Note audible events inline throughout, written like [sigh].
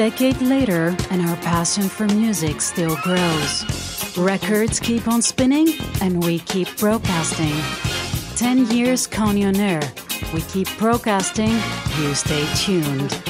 Decade later, and our passion for music still grows. Records keep on spinning, and we keep broadcasting. 10 years on Air. We keep broadcasting. You stay tuned.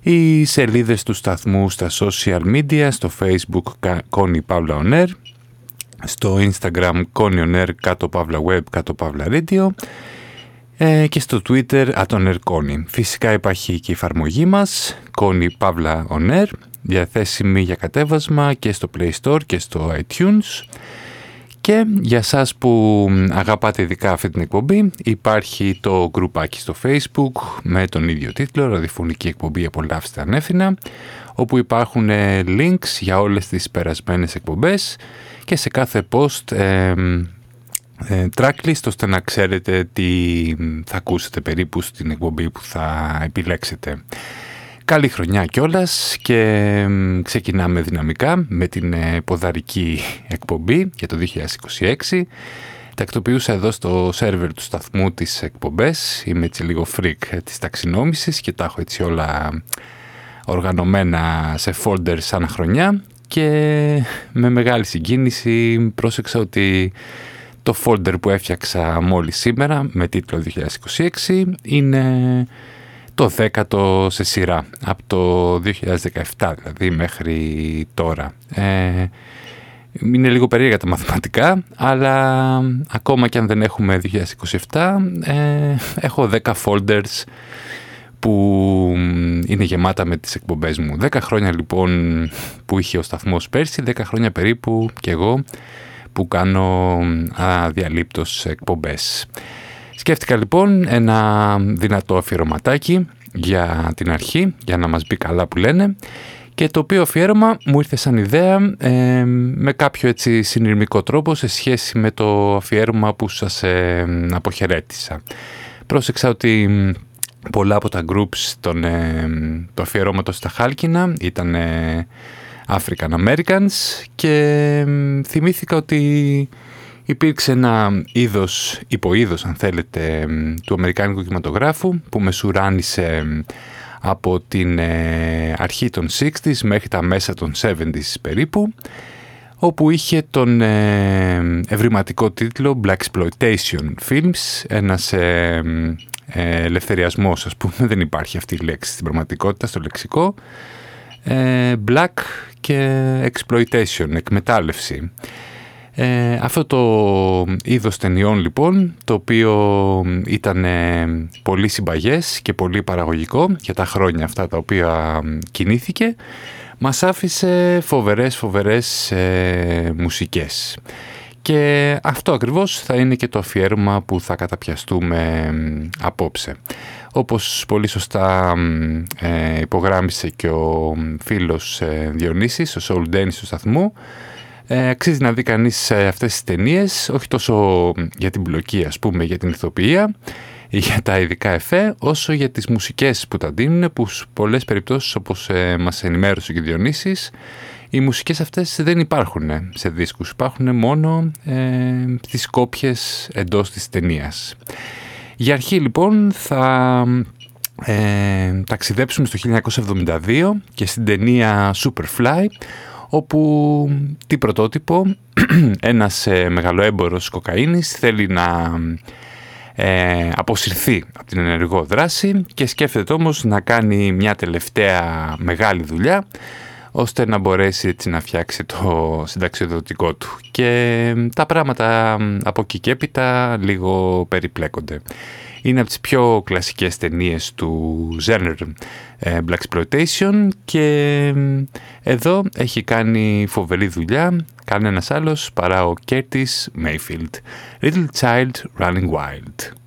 οι σελίδες του σταθμού στα social media, στο facebook Connie Paula On Air, στο instagram Connie On Air, κάτω Παύλα Web, κάτω Παύλα Radio ε, και στο twitter Atoner Connie. Φυσικά υπάρχει και η εφαρμογή μας Connie Paula On Air, διαθέσιμη για κατέβασμα και στο Play Store και στο iTunes και για σας που αγαπάτε ειδικά αυτή την εκπομπή υπάρχει το γκρουπάκι στο facebook με τον ίδιο τίτλο «Ραδιοφωνική εκπομπή απολαύστε ανέφηνα» όπου υπάρχουν ε, links για όλες τις περασμένες εκπομπές και σε κάθε post ε, ε, tracklist ώστε να ξέρετε τι θα ακούσετε περίπου στην εκπομπή που θα επιλέξετε. Καλή χρονιά κιόλας και ξεκινάμε δυναμικά με την ε, ποδαρική εκπομπή για το 2026. Τακτοποιούσα εδώ στο σερβερ του σταθμού τις εκπομπές. Είμαι έτσι λίγο freak ε, της ταξινόμησης και τα έχω έτσι όλα οργανωμένα σε folders σαν χρονιά και με μεγάλη συγκίνηση πρόσεξα ότι το folder που έφτιαξα μόλις σήμερα με τίτλο 2026 είναι το δέκατο σε σειρά, από το 2017 δηλαδή μέχρι τώρα. Ε, είναι λίγο περίεργα τα μαθηματικά, αλλά ακόμα και αν δεν έχουμε 2027, ε, έχω 10 folders που είναι γεμάτα με τις εκπομπές μου. 10 χρόνια λοιπόν που είχε ο σταθμός πέρσι, 10 χρόνια περίπου και εγώ που κάνω αδιαλείπτως εκπομπές. Σκέφτηκα λοιπόν ένα δυνατό αφιερωματάκι για την αρχή, για να μας μπει καλά που λένε και το οποίο αφιέρωμα μου ήρθε σαν ιδέα ε, με κάποιο έτσι συνειρμικό τρόπο σε σχέση με το αφιέρωμα που σας ε, αποχαιρέτησα. Πρόσεξα ότι πολλά από τα groups των, ε, του αφιερώματος στα Χάλκινα ήταν African Americans και θυμήθηκα ότι υπήρξε ένα είδος, υποείδος αν θέλετε, του Αμερικάνικου κινηματογράφου που μεσουράνησε από την ε, αρχή των 60s μέχρι τα μέσα των 70s περίπου όπου είχε τον ε, ευρηματικό τίτλο Black Exploitation Films, ένας ε, ε, ελευθεριασμός ας πούμε, δεν υπάρχει αυτή η λέξη στην πραγματικότητα στο λεξικό, Black και Exploitation, εκμετάλλευση. Ε, αυτό το είδος ταινιών λοιπόν, το οποίο ήταν πολύ συμπαγές και πολύ παραγωγικό για τα χρόνια αυτά τα οποία κινήθηκε, μας άφησε φοβερές φοβερές ε, μουσικές. Και αυτό ακριβώς θα είναι και το αφιέρωμα που θα καταπιαστούμε απόψε. Όπως πολύ σωστά ε, υπογράμμισε και ο φίλος ε, Διονύσης, ο Soul Dennis του σταθμού, ε, αξίζει να δει κανείς ε, αυτές τις ταινίες, όχι τόσο για την πλοκή ας πούμε, για την ηθοποιία, ή για τα ειδικά εφέ, όσο για τις μουσικές που τα δίνουν, που σε πολλές περιπτώσεις όπως ε, μας ενημέρωσε και ο Διονύσης, οι μουσικές αυτές δεν υπάρχουν σε δίσκους, υπάρχουν μόνο ε, στις κόπιες εντός της ταινίας. Για αρχή λοιπόν θα ε, ταξιδέψουμε στο 1972 και στην ταινία Superfly, όπου τι πρωτότυπο, [clears throat] ένας ε, μεγαλοέμπορος κοκαίνης θέλει να ε, αποσυρθεί από την ενεργό δράση και σκέφτεται όμως να κάνει μια τελευταία μεγάλη δουλειά ώστε να μπορέσει έτσι να φτιάξει το συνταξιοδοτικό του. Και τα πράγματα από εκεί και έπειτα λίγο περιπλέκονται. Είναι από τις πιο κλασικές ταινίες του genre ε, Black Exploitation και εδώ έχει κάνει φοβερή δουλειά. Κάνει ένας άλλος παρά ο Curtis Mayfield. Little Child Running Wild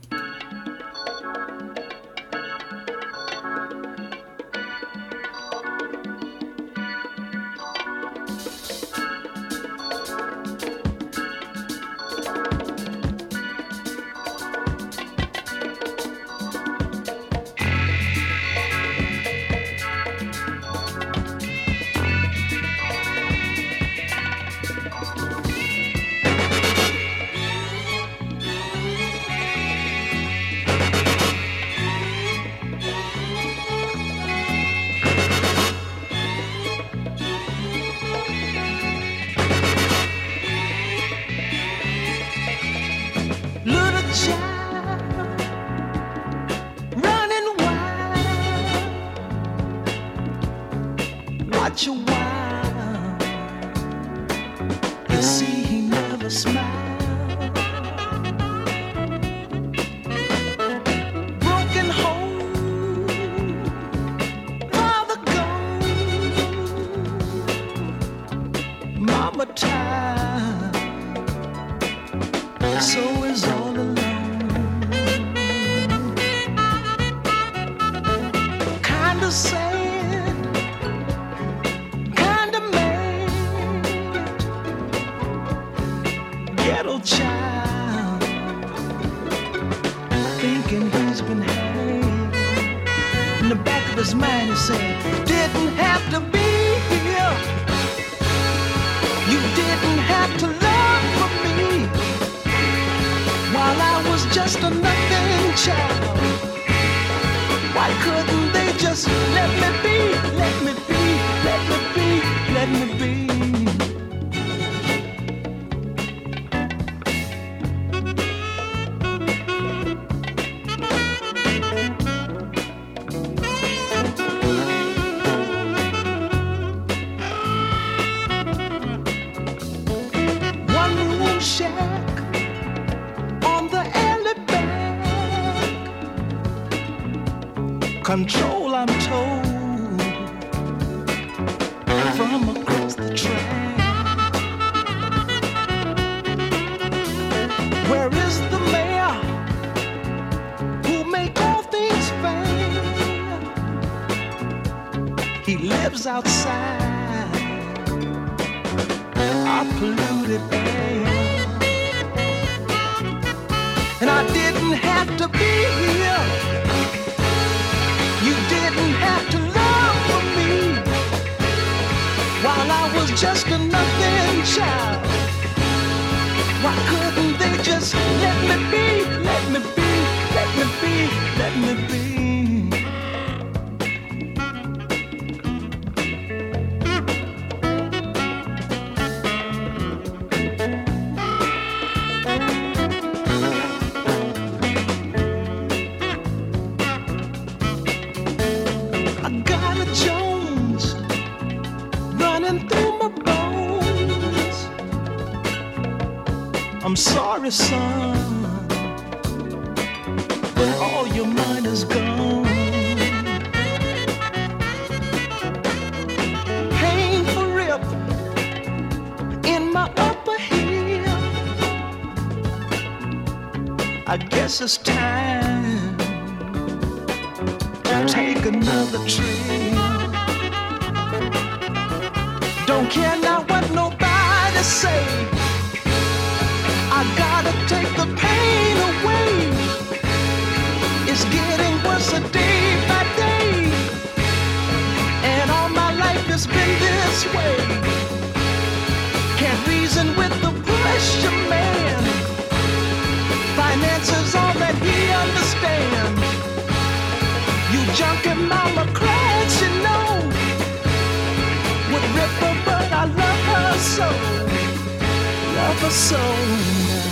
of a soul.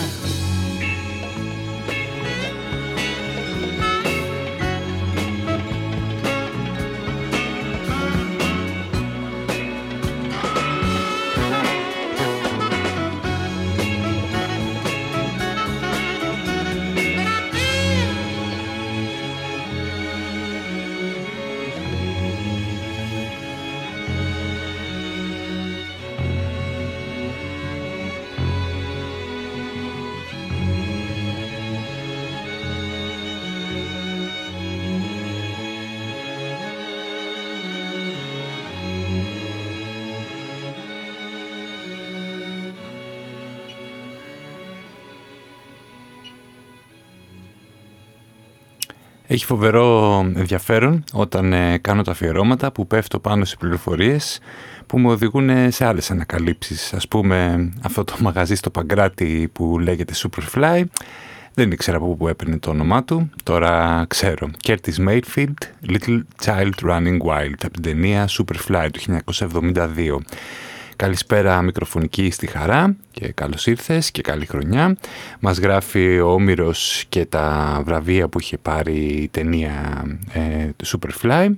Έχει φοβερό ενδιαφέρον όταν ε, κάνω τα αφιερώματα που πέφτω πάνω σε πληροφορίες που με οδηγούν σε άλλες ανακαλύψεις. Ας πούμε αυτό το μαγαζί στο Παγκράτη που λέγεται Superfly δεν ήξερα από πού έπαιρνε το όνομά του, τώρα ξέρω. Curtis Mayfield, Little Child Running Wild, από την ταινία Superfly του 1972. Καλησπέρα μικροφωνική στη χαρά και καλώς ήρθες και καλή χρονιά. Μας γράφει ο Όμηρος και τα βραβεία που είχε πάρει η ταινία ε, του Superfly.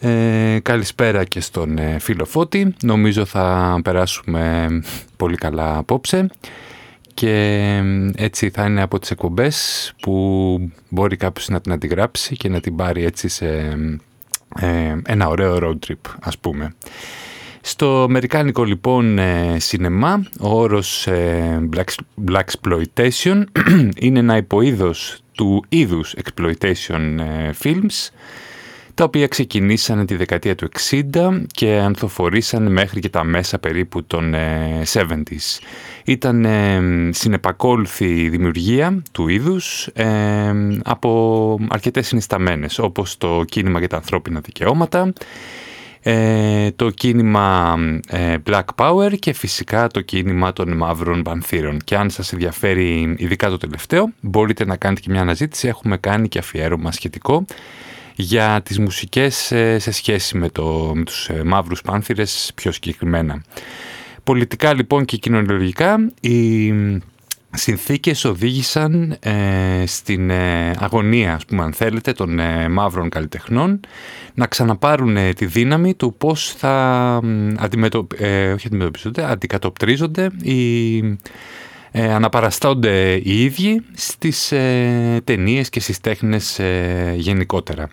Ε, καλησπέρα και στον ε, φίλο Φώτη. Νομίζω θα περάσουμε πολύ καλά απόψε και έτσι θα είναι από τις εκπομπές που μπορεί κάποιος να την αντιγράψει και να την πάρει έτσι σε ε, ένα ωραίο road trip ας πούμε. Στο αμερικάνικο λοιπόν σινεμά ο όρος ε, Black, Exploitation [clears throat] είναι ένα υποείδος του είδους Exploitation ε, Films τα οποία ξεκινήσανε τη δεκαετία του 60 και ανθοφορήσαν μέχρι και τα μέσα περίπου των 70s. Ήταν ε, συνεπακόλουθη δημιουργία του είδους ε, από αρκετές συνισταμένες όπως το κίνημα για τα ανθρώπινα δικαιώματα, ε, το κίνημα ε, Black Power και φυσικά το κίνημα των μαύρων πανθύρων. Και αν σας ενδιαφέρει ειδικά το τελευταίο, μπορείτε να κάνετε και μια αναζήτηση. Έχουμε κάνει και αφιέρωμα σχετικό για τις μουσικές ε, σε σχέση με, το, με τους ε, μαύρους πάνθυρες πιο συγκεκριμένα. Πολιτικά λοιπόν και κοινωνιολογικά η συνθήκες οδήγησαν ε, στην ε, αγωνία, ας πούμε, αν θέλετε, των ε, μαύρων καλλιτεχνών να ξαναπάρουν τη δύναμη του πώς θα αντιμετωπ... όχι αντιμετωπίζονται, αντικατοπτρίζονται ή αναπαραστώνται οι ίδιοι στις ταινίες και στις τέχνες γενικότερα.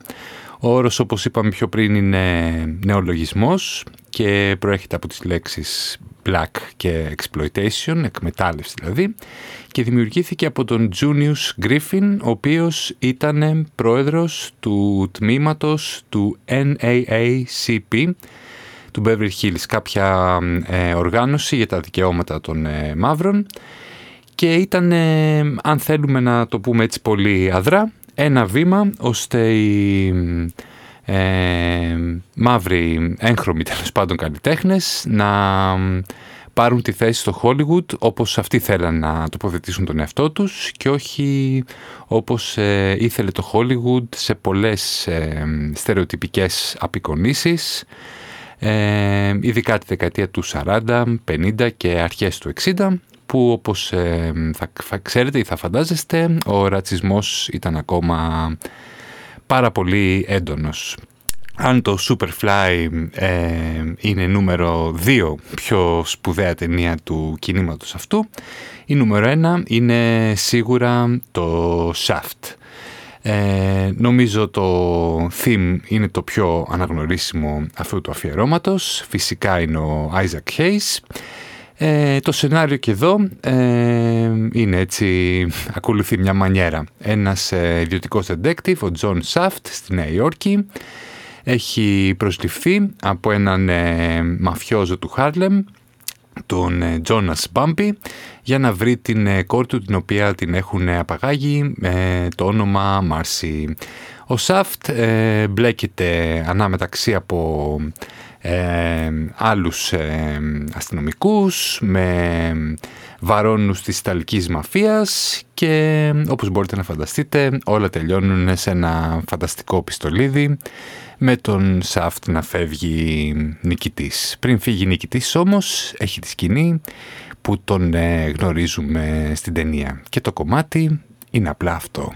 Ο όρος, όπως είπαμε πιο πριν, είναι νεολογισμός και προέρχεται από τις λέξεις black και exploitation, εκμετάλλευση δηλαδή, και δημιουργήθηκε από τον Junius Griffin, ο οποίος ήταν πρόεδρος του τμήματος του NAACP, του Beverly Hills, κάποια ε, οργάνωση για τα δικαιώματα των ε, μαύρων. Και ήταν, ε, αν θέλουμε να το πούμε έτσι πολύ αδρά, ένα βήμα ώστε οι ε, μαύροι έγχρωμοι τέλος πάντων καλλιτέχνες να πάρουν τη θέση στο Hollywood όπως αυτοί θέλαν να τοποθετήσουν τον εαυτό τους και όχι όπως ε, ήθελε το Hollywood σε πολλές ε, στερεοτυπικές απεικονίσεις. Ε, ειδικά τη δεκαετία του 40, 50 και αρχές του 60 που όπως ε, θα ξέρετε ή θα φαντάζεστε ο ρατσισμός ήταν ακόμα πάρα πολύ έντονος. αν το Superfly ε, είναι νούμερο 2 πιο σπουδαία ταινία του κινήματος αυτού, η νούμερο 1 είναι σίγουρα το Shaft. Ε, νομίζω το theme είναι το πιο αναγνωρίσιμο αυτού του αφιερώματος. Φυσικά είναι ο Isaac Hayes. Ε, το σενάριο και εδώ ε, είναι έτσι, ακολουθεί μια μανιέρα. Ένας ε, ιδιωτικός detective, ο John Shaft, στη Νέα Υόρκη, έχει προσληφθεί από έναν ε, μαφιόζο του Χάρλεμ, τον Τζόνας Μπάμπι, για να βρει την ε, κόρη του την οποία την έχουν απαγάγει με το όνομα Μάρσι. Ο Σαφτ ε, μπλέκεται ανάμεταξύ από ε, άλλους ε, αστυνομικούς με βαρόνους της Ιταλικής μαφίας και όπως μπορείτε να φανταστείτε όλα τελειώνουν σε ένα φανταστικό πιστολίδι με τον Σαφτ να φεύγει νικητής. Πριν φύγει νικητής όμως έχει τη σκηνή που τον ε, γνωρίζουμε στην ταινία και το κομμάτι είναι απλά αυτό.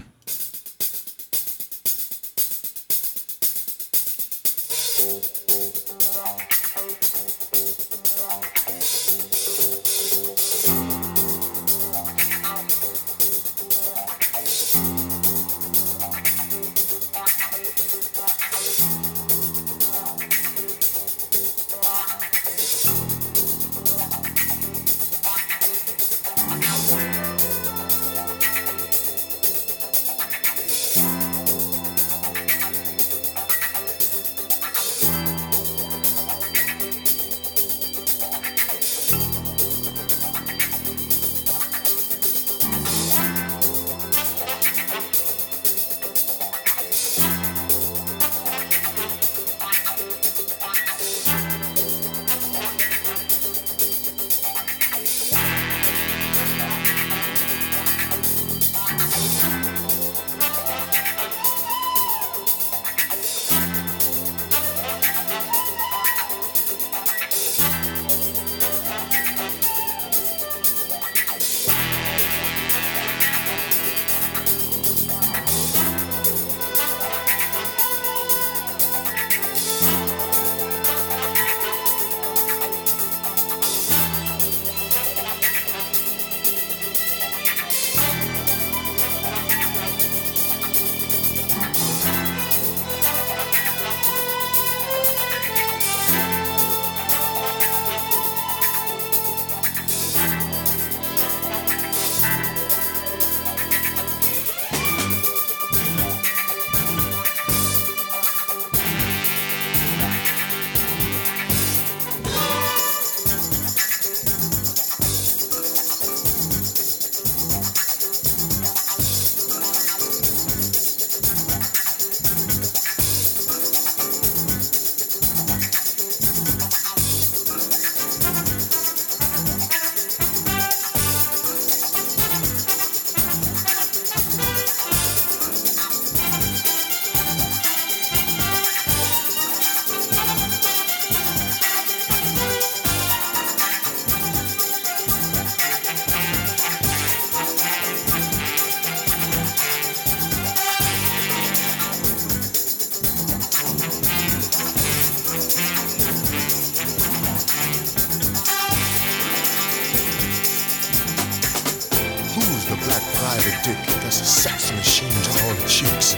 It's a sex machine to all the chicks.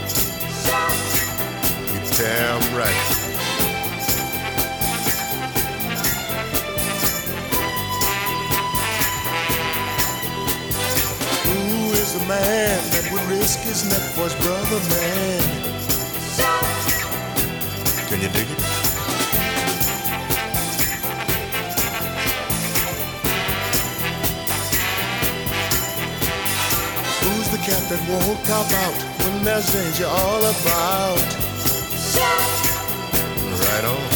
You're damn right. Who is the man that would risk his neck for his brother, man? Can you dig it? that won't cop out when there's danger all about. Chef! Right on.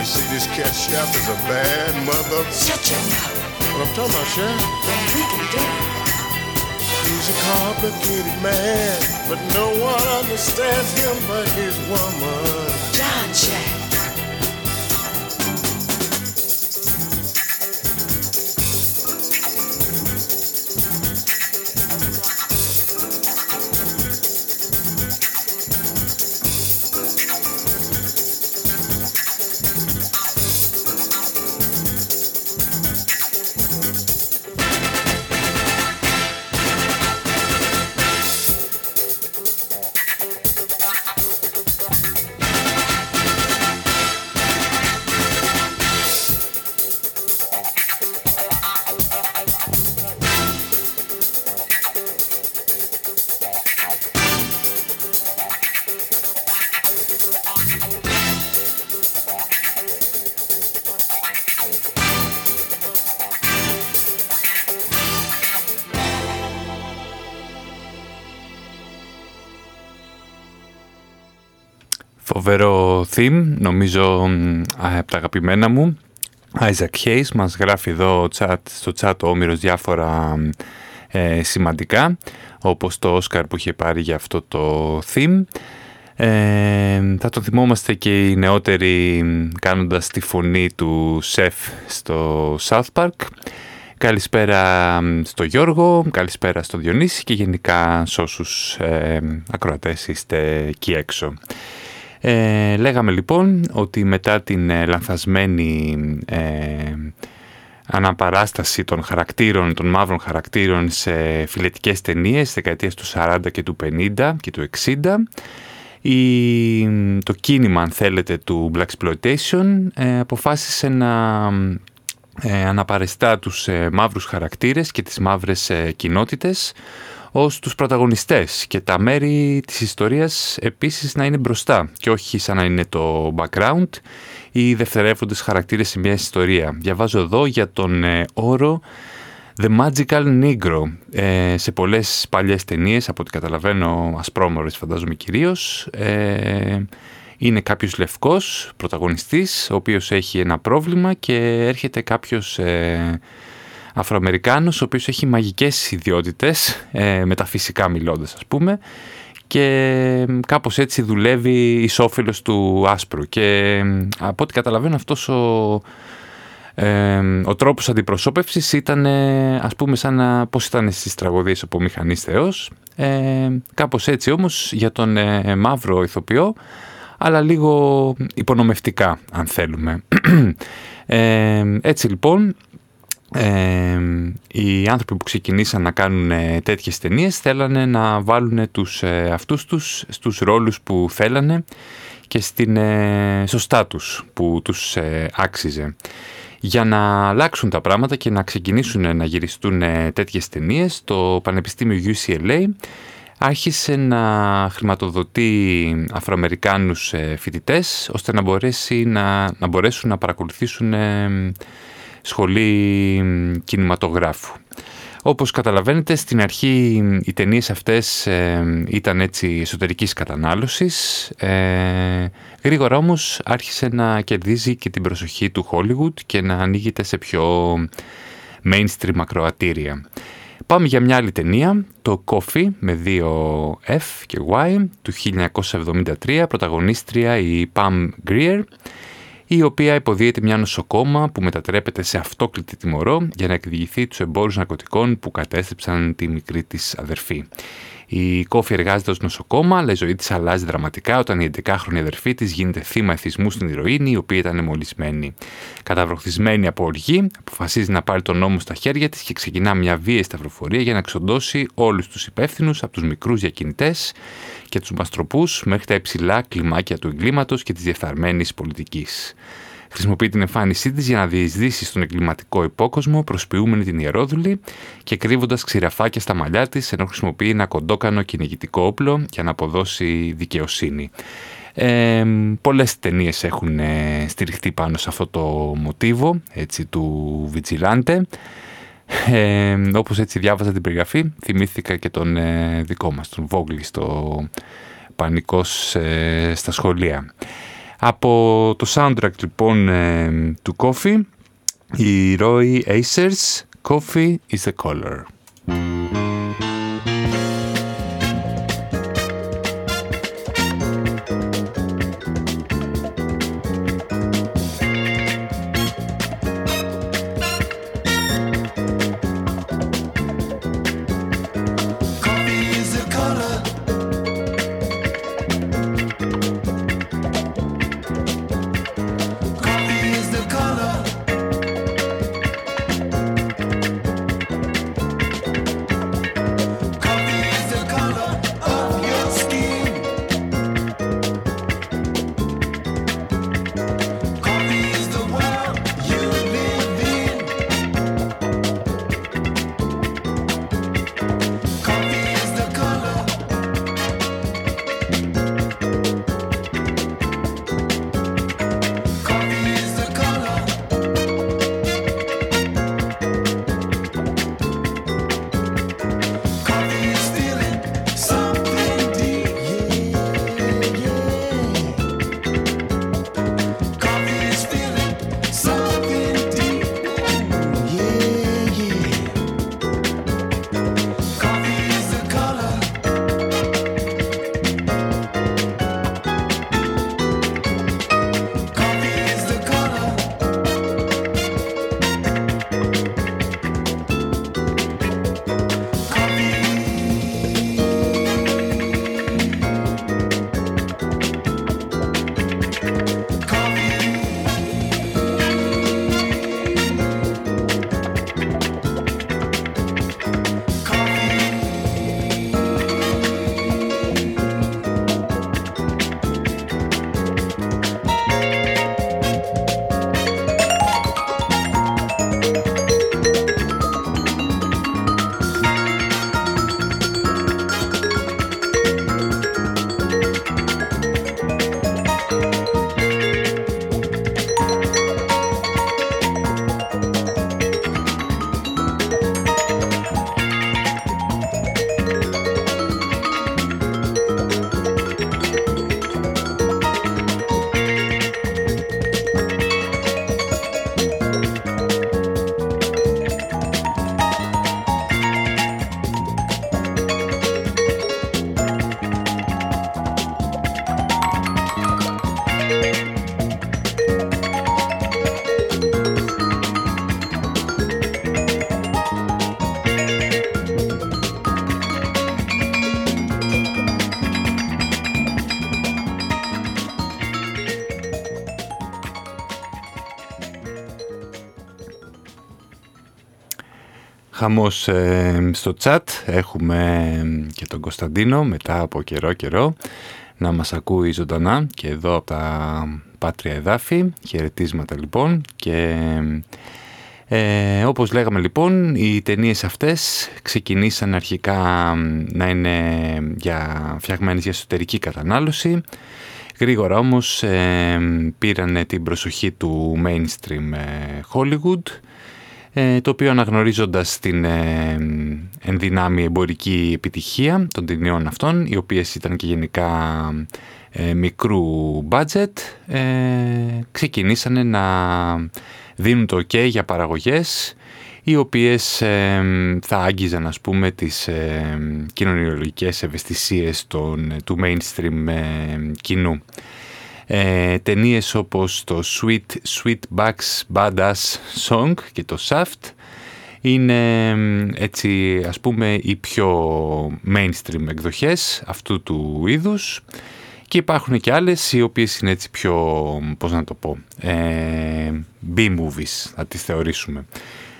You see, this cat chef is a bad mother. Shut your mouth. What I'm talking about, chef? What he can do. it. He's a complicated man, but no one understands him but his woman. John Chef. Φοβερό theme, νομίζω από τα αγαπημένα μου. Isaac Hayes μας γράφει εδώ chat, στο chat ο Όμηρος διάφορα ε, σημαντικά, όπως το Oscar που είχε πάρει για αυτό το theme. Ε, θα το θυμόμαστε και οι νεότεροι κάνοντας τη φωνή του Σεφ στο South Park. Καλησπέρα στο Γιώργο, καλησπέρα στο Διονύση και γενικά σε όσους ε, ακροατές είστε εκεί έξω. Ε, λέγαμε λοιπόν ότι μετά την ε, λανθασμένη ε, αναπαράσταση των χαρακτήρων, των μαύρων χαρακτήρων σε φιλετικές ταινίες δεκαετίες του 40 και του 50 και του 60 η, το κίνημα αν θέλετε του Black Exploitation ε, αποφάσισε να ε, αναπαριστά τους ε, μαύρους χαρακτήρες και τις μαύρες ε, κοινότητες ως τους πρωταγωνιστές και τα μέρη της ιστορίας επίσης να είναι μπροστά και όχι σαν να είναι το background ή δευτερεύοντες χαρακτήρες σε μια ιστορία. Διαβάζω εδώ για τον ε, όρο The Magical Negro ε, σε πολλές παλιές ταινίες, από ό,τι καταλαβαίνω ασπρόμορες φαντάζομαι κυρίως. Ε, είναι κάποιος λευκός πρωταγωνιστής, ο οποίος έχει ένα πρόβλημα και έρχεται κάποιος ε, Αφροαμερικάνος, ο οποίος έχει μαγικές ιδιότητες, ε, μεταφυσικά μιλώντας ας πούμε, και κάπως έτσι δουλεύει ισόφιλος του άσπρου. Και από ό,τι καταλαβαίνω αυτός ο, ε, ο τρόπος αντιπροσώπευσης ήταν ας πούμε σαν να, πώς ήταν στις τραγωδίες από μηχανής θεός. Ε, κάπως έτσι όμως για τον ε, μαύρο ηθοποιό αλλά λίγο υπονομευτικά αν θέλουμε. [clears throat] Ε, έτσι λοιπόν οι άνθρωποι που ξεκινήσαν να κάνουν ε, τέτοιες ταινίες θέλανε να βάλουν τους ε, αυτούς τους στους ρόλους που θέλανε και στην, ε, στο στάτους που τους ε, άξιζε. Για να αλλάξουν τα πράγματα και να ξεκινήσουν να γυριστούν τέτοιες ταινίες, το Πανεπιστήμιο UCLA άρχισε να χρηματοδοτεί Αφροαμερικάνους φοιτητές ώστε να, μπορέσει να, να μπορέσουν να παρακολουθήσουν σχολή κινηματογράφου. Όπως καταλαβαίνετε στην αρχή οι ταινίες αυτές ε, ήταν έτσι εσωτερικής κατανάλωσης. Ε, γρήγορα όμως άρχισε να κερδίζει και την προσοχή του Hollywood και να ανοίγεται σε πιο mainstream ακροατήρια. Πάμε για μια άλλη ταινία, το Coffee με δύο F και Y του 1973, πρωταγωνίστρια η Pam Grier η οποία υποδίεται μια νοσοκόμα που μετατρέπεται σε αυτόκλητη τιμωρό για να εκδιηγηθεί τους εμπόρους ναρκωτικών που κατέστρεψαν τη μικρή της αδερφή. Η Κόφη εργάζεται ως νοσοκόμα, αλλά η ζωή της αλλάζει δραματικά όταν η 11χρονη αδερφή της γίνεται θύμα εθισμού στην ηρωίνη, η οποία ήταν μολυσμένη. Καταβροχθισμένη από οργή, αποφασίζει να πάρει τον νόμο στα χέρια της και ξεκινά μια βίαιη σταυροφορία για να εξοντώσει όλους τους υπεύθυνους από τους μικρούς διακινητές και τους μαστροπούς μέχρι τα υψηλά κλιμάκια του εγκλήματος και της διεφθαρμένης πολιτικής. Χρησιμοποιεί την εμφάνισή της για να διεισδύσει στον εγκληματικό υπόκοσμο, προσποιούμενη την ιερόδουλη και κρύβοντας ξηραφάκια στα μαλλιά της, ενώ χρησιμοποιεί ένα κοντόκανο κυνηγητικό όπλο για να αποδώσει δικαιοσύνη. Ε, πολλές ταινίες έχουν ε, στηριχτεί πάνω σε αυτό το μοτίβο έτσι, του Βιτσιλάντε. Ε, όπως έτσι διάβαζα την περιγραφή, θυμήθηκα και τον ε, δικό μας, τον Βόγκλη, στο Πανικός ε, στα σχολεία. Από το soundtrack λοιπόν ε, του Coffee, η Roy Acers, Coffee is the color. Χαμός ε, στο chat, έχουμε και τον Κωνσταντίνο μετά από καιρό καιρό να μας ακούει ζωντανά και εδώ από τα Πάτρια Εδάφη, χαιρετίσματα λοιπόν και ε, όπως λέγαμε λοιπόν οι ταινίες αυτές ξεκινήσαν αρχικά να είναι για, φτιαγμένες για εσωτερική κατανάλωση. Γρήγορα όμως ε, πήραν την προσοχή του mainstream ε, Hollywood. ε, το οποίο αναγνωρίζοντας την ε, ενδυνάμει εμπορική επιτυχία των ταινιών αυτών οι οποίες ήταν και γενικά μικρού budget ξεκινήσανε να δίνουν το ok για παραγωγές οι οποίες θα άγγιζαν ας πούμε τις ε, κοινωνιολογικές ευαισθησίες των, του mainstream κοινού. Ε, ταινίες όπως το Sweet, Sweet Bucks Badass Song και το Shaft είναι έτσι ας πούμε οι πιο mainstream εκδοχές αυτού του είδους και υπάρχουν και άλλες οι οποίες είναι έτσι πιο, πώς να το πω, ε, B-movies θα τις θεωρήσουμε.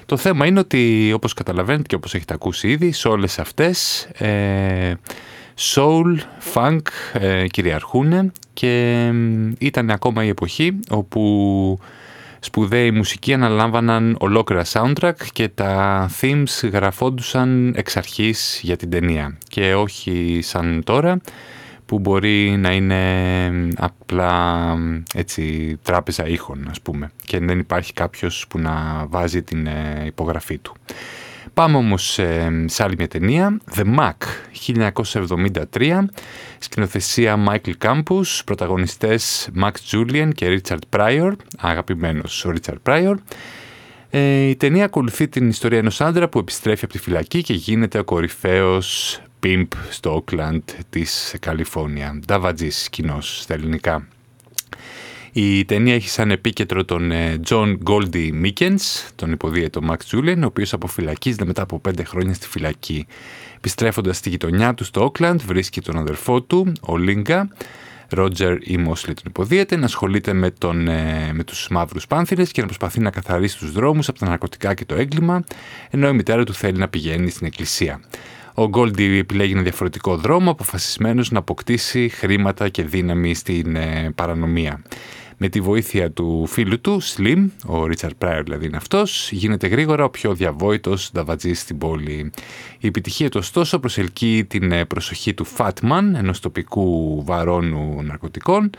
Το θέμα είναι ότι όπως καταλαβαίνετε και όπως έχετε ακούσει ήδη σε όλες αυτές ε, soul, funk ε, κυριαρχούν και ήταν ακόμα η εποχή όπου σπουδαίοι μουσικοί αναλάμβαναν ολόκληρα soundtrack και τα themes γραφόντουσαν εξ αρχής για την ταινία και όχι σαν τώρα που μπορεί να είναι απλά έτσι τράπεζα ήχων ας πούμε και δεν υπάρχει κάποιος που να βάζει την ε, υπογραφή του. Πάμε όμως σε άλλη μια ταινία, The Mac, 1973, σκηνοθεσία Michael Campus, πρωταγωνιστές Max Julian και Richard Pryor, αγαπημένος ο Richard Pryor. Ε, η ταινία ακολουθεί την ιστορία ενός άντρα που επιστρέφει από τη φυλακή και γίνεται ο κορυφαίος Pimp στο Oakland της Καλιφόρνια. Νταβατζής κοινός στα ελληνικά. Η ταινία έχει σαν επίκεντρο τον ε, John Goldie Mickens, τον υποδίαιτο Max Julian, ο οποίος αποφυλακίζεται μετά από πέντε χρόνια στη φυλακή. Επιστρέφοντας στη γειτονιά του στο Oakland, βρίσκει τον αδερφό του, ο Λίγκα, Ρότζερ ή Μόσλι τον υποδίεται, να ασχολείται με, τον, ε, με τους μαύρους πάνθυρες και να προσπαθεί να καθαρίσει τους δρόμους από τα ναρκωτικά και το έγκλημα, ενώ η μητέρα του θέλει να πηγαίνει στην εκκλησία. Ο Γκόλντι επιλέγει ένα διαφορετικό δρόμο, αποφασισμένος να αποκτήσει χρήματα και δύναμη στην ε, παρανομία. Με τη βοήθεια του φίλου του, Slim, ο Ρίτσαρντ Πράιερ δηλαδή είναι αυτός, γίνεται γρήγορα ο πιο διαβόητος νταβατζής στην πόλη. Η επιτυχία του ωστόσο προσελκύει την ε, προσοχή του Fatman, ενός τοπικού βαρώνου ναρκωτικών,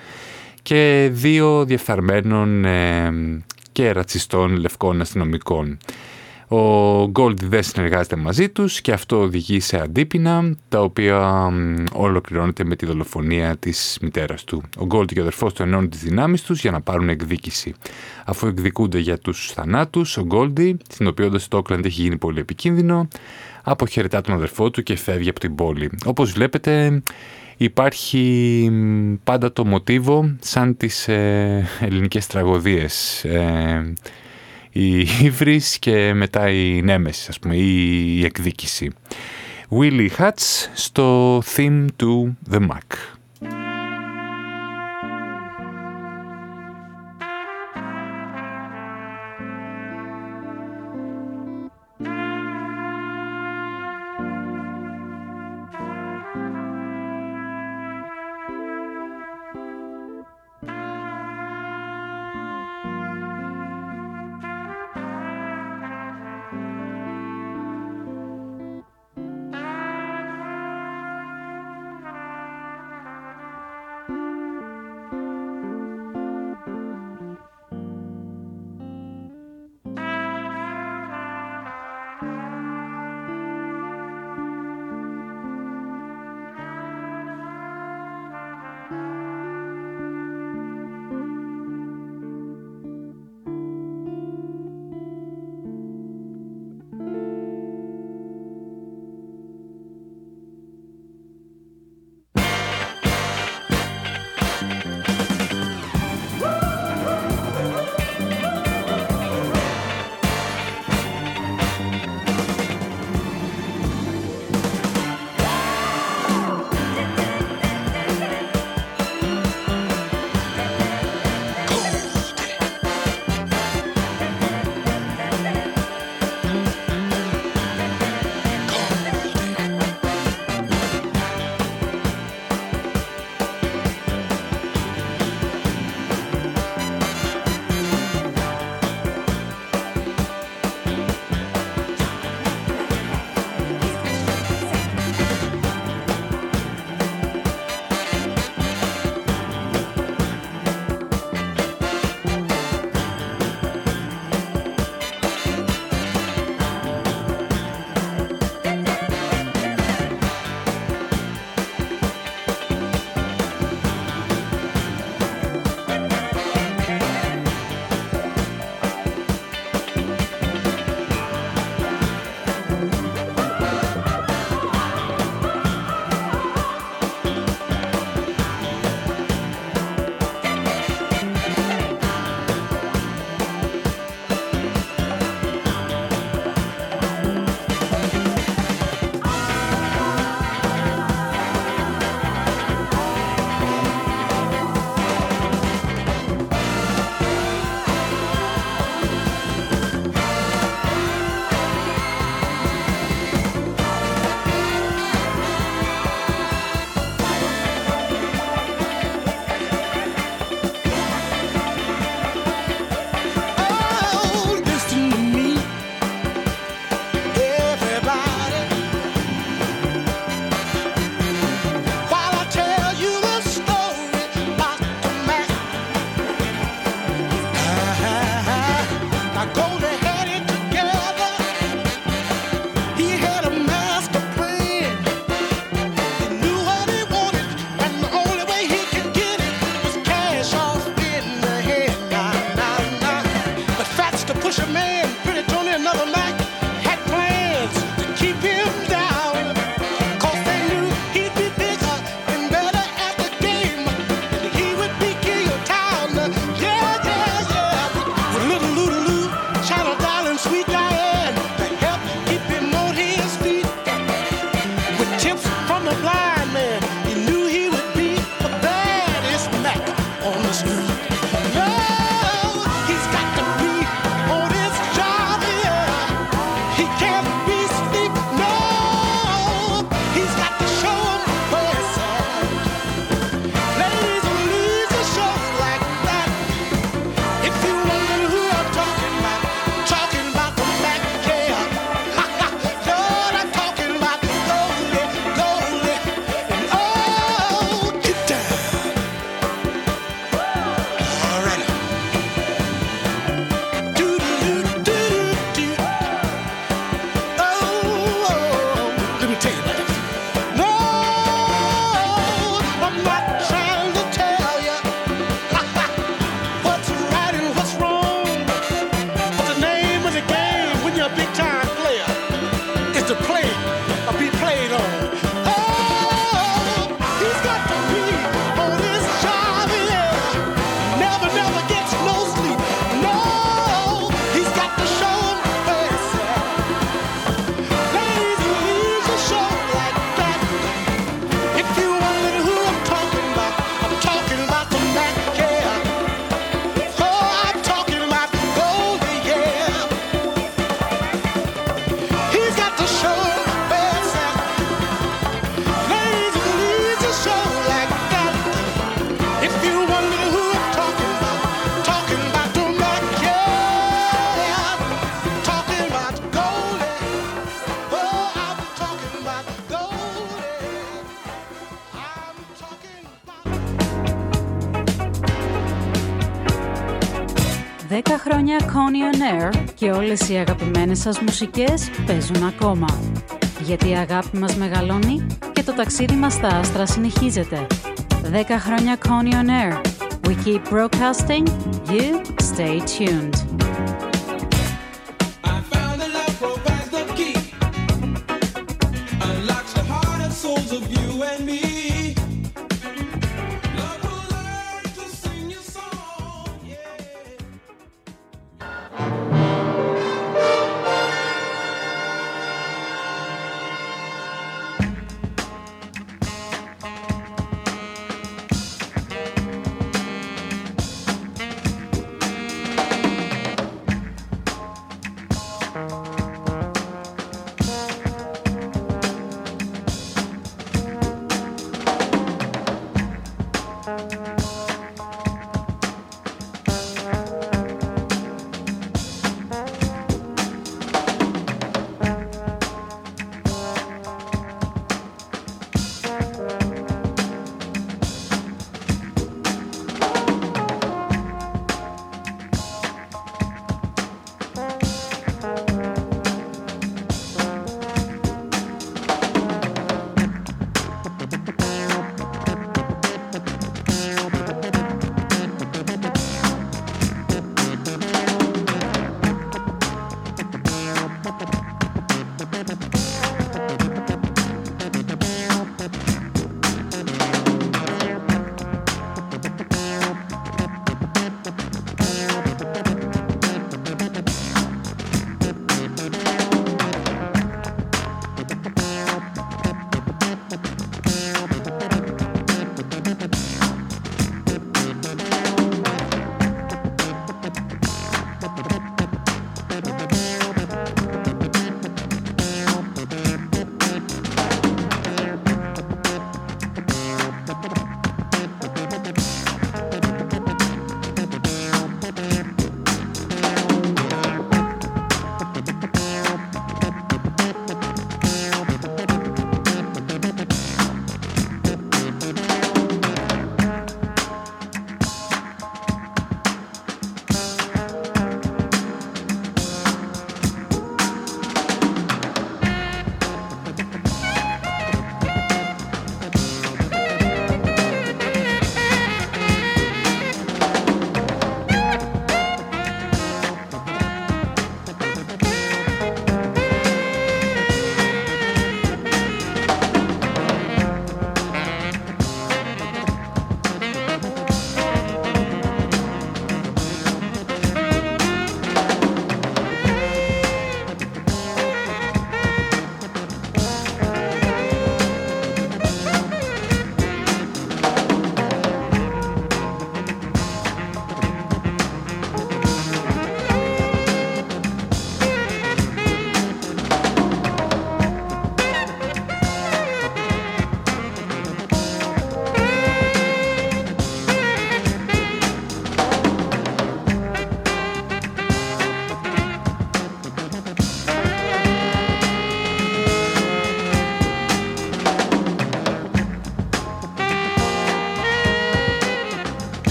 και δύο διεφθαρμένων ε, και ρατσιστών λευκών αστυνομικών. Ο Γκόλντι δεν συνεργάζεται μαζί τους και αυτό οδηγεί σε αντίπεινα τα οποία ολοκληρώνεται με τη δολοφονία της μητέρας του. Ο Γκόλντι και ο αδερφός του ενώνουν τις δυνάμεις τους για να πάρουν εκδίκηση. Αφού εκδικούνται για τους θανάτους, ο Γκόλντι, συνοποιώντας το Όκλαντ έχει γίνει πολύ επικίνδυνο, αποχαιρετά τον αδερφό του και φεύγει από την πόλη. Όπως βλέπετε υπάρχει πάντα το μοτίβο σαν τις ε, ελληνικές τραγωδίες. Ε, η Ήβρις και μετά η Νέμεση, ας πούμε, η, η εκδίκηση. Willy Hutz στο theme του The Mac. Και όλες οι αγαπημένες σας μουσικές παίζουν ακόμα. Γιατί η αγάπη μας μεγαλώνει και το ταξίδι μας στα άστρα συνεχίζεται. 10 χρόνια Coney on Air. We keep broadcasting. You stay tuned.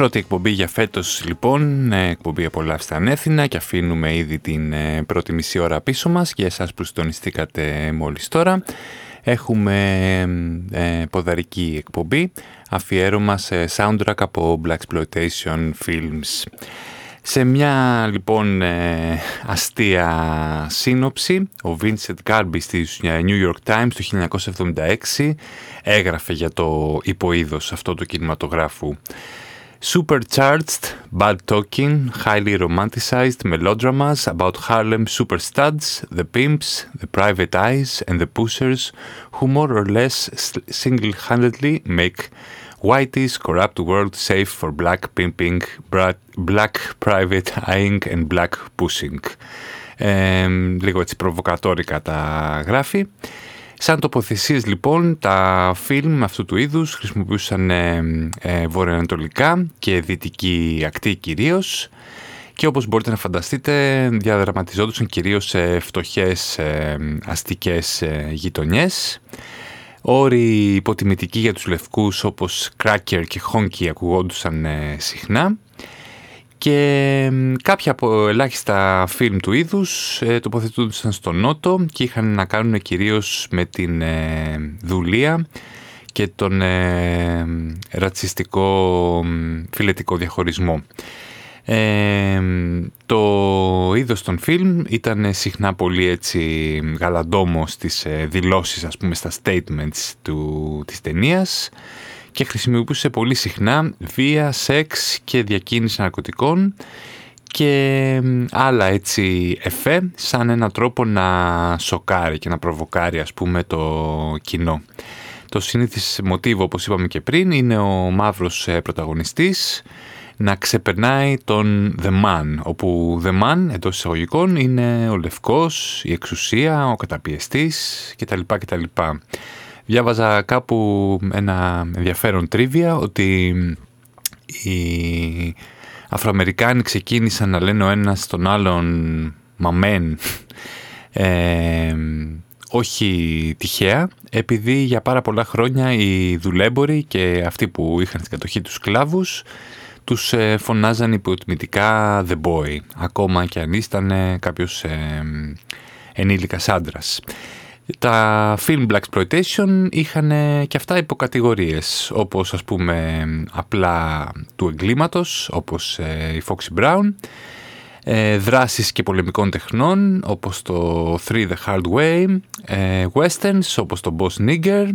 Πρώτη εκπομπή για φέτος λοιπόν, ε, εκπομπή απολαύστα ανέθινα και αφήνουμε ήδη την ε, πρώτη μισή ώρα πίσω μας για εσάς που συντονιστήκατε μόλις τώρα. Έχουμε ε, ποδαρική εκπομπή, αφιέρωμα σε soundtrack από Black Exploitation Films. Σε μια λοιπόν αστεία σύνοψη, ο Vincent Garby στη New York Times το 1976 έγραφε για το υποείδος αυτό του κινηματογράφου Supercharged, bad talking, highly romanticized melodramas about Harlem superstuds, the pimps, the private eyes, and the pushers who more or less single-handedly make Whitey's corrupt world safe for black pimping, black private eyeing and black pushing. Ε, λίγο έτσι προβοκατόρικα τα γράφει. Σαν τοποθεσίες λοιπόν τα φιλμ αυτού του είδους χρησιμοποιούσαν ε, ε, βορειοανατολικά και δυτική ακτή κυρίως και όπως μπορείτε να φανταστείτε διαδραματιζόντουσαν κυρίως σε φτωχές ε, αστικές ε, γειτονιές. Όροι υποτιμητικοί για τους λευκούς όπως cracker και honky ακουγόντουσαν ε, συχνά και κάποια από ελάχιστα φιλμ του είδους ε, τοποθετούνταν στο Νότο και είχαν να κάνουν κυρίως με την ε, δουλεία και τον ε, ρατσιστικό φιλετικό διαχωρισμό. Ε, το είδος των φιλμ ήταν συχνά πολύ έτσι γαλαντόμο στις ε, δηλώσεις ας πούμε στα statements του, της ταινίας και χρησιμοποιούσε πολύ συχνά βία, σεξ και διακίνηση ναρκωτικών και άλλα έτσι εφέ σαν ένα τρόπο να σοκάρει και να προβοκάρει ας πούμε το κοινό. Το συνήθις μοτίβο όπως είπαμε και πριν είναι ο μαύρος ε, πρωταγωνιστής να ξεπερνάει τον The Man, όπου The Man εντός εισαγωγικών είναι ο λευκός, η εξουσία, ο καταπιεστής κτλ. κτλ. Διάβαζα κάπου ένα ενδιαφέρον τρίβια ότι οι Αφροαμερικάνοι ξεκίνησαν να λένε ο ένας τον άλλον μαμέν ε, όχι τυχαία επειδή για πάρα πολλά χρόνια οι δουλέμποροι και αυτοί που είχαν στην κατοχή τους σκλάβους τους ε, φωνάζαν υποτιμητικά the boy ακόμα και αν ήταν κάποιος ε, ενήλικας άντρας. Τα film Black Exploitation είχαν και αυτά υποκατηγορίες, όπως ας πούμε απλά του εγκλήματος, όπως ε, η Foxy Brown, ε, δράσεις και πολεμικών τεχνών, όπως το Three the Hard Way, ε, westerns, όπως το Boss Nigger,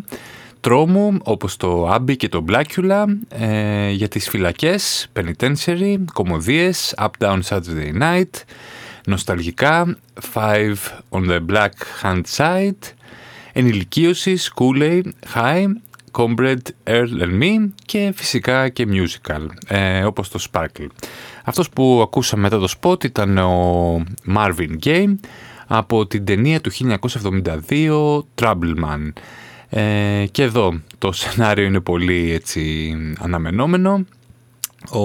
τρόμου, όπως το Abby και το Blackula, για τις φυλακές, penitentiary, κομμωδίες, Up Down Saturday Night, νοσταλγικά, Five on the Black Hand Side, ενηλικίωση, Kool-Aid, High, Comrade, Earl and Me και φυσικά και musical, ε, όπως το Sparkle. Αυτός που ακούσαμε μετά το spot ήταν ο Marvin Gaye από την ταινία του 1972 Troubleman. Ε, και εδώ το σενάριο είναι πολύ έτσι αναμενόμενο. Ο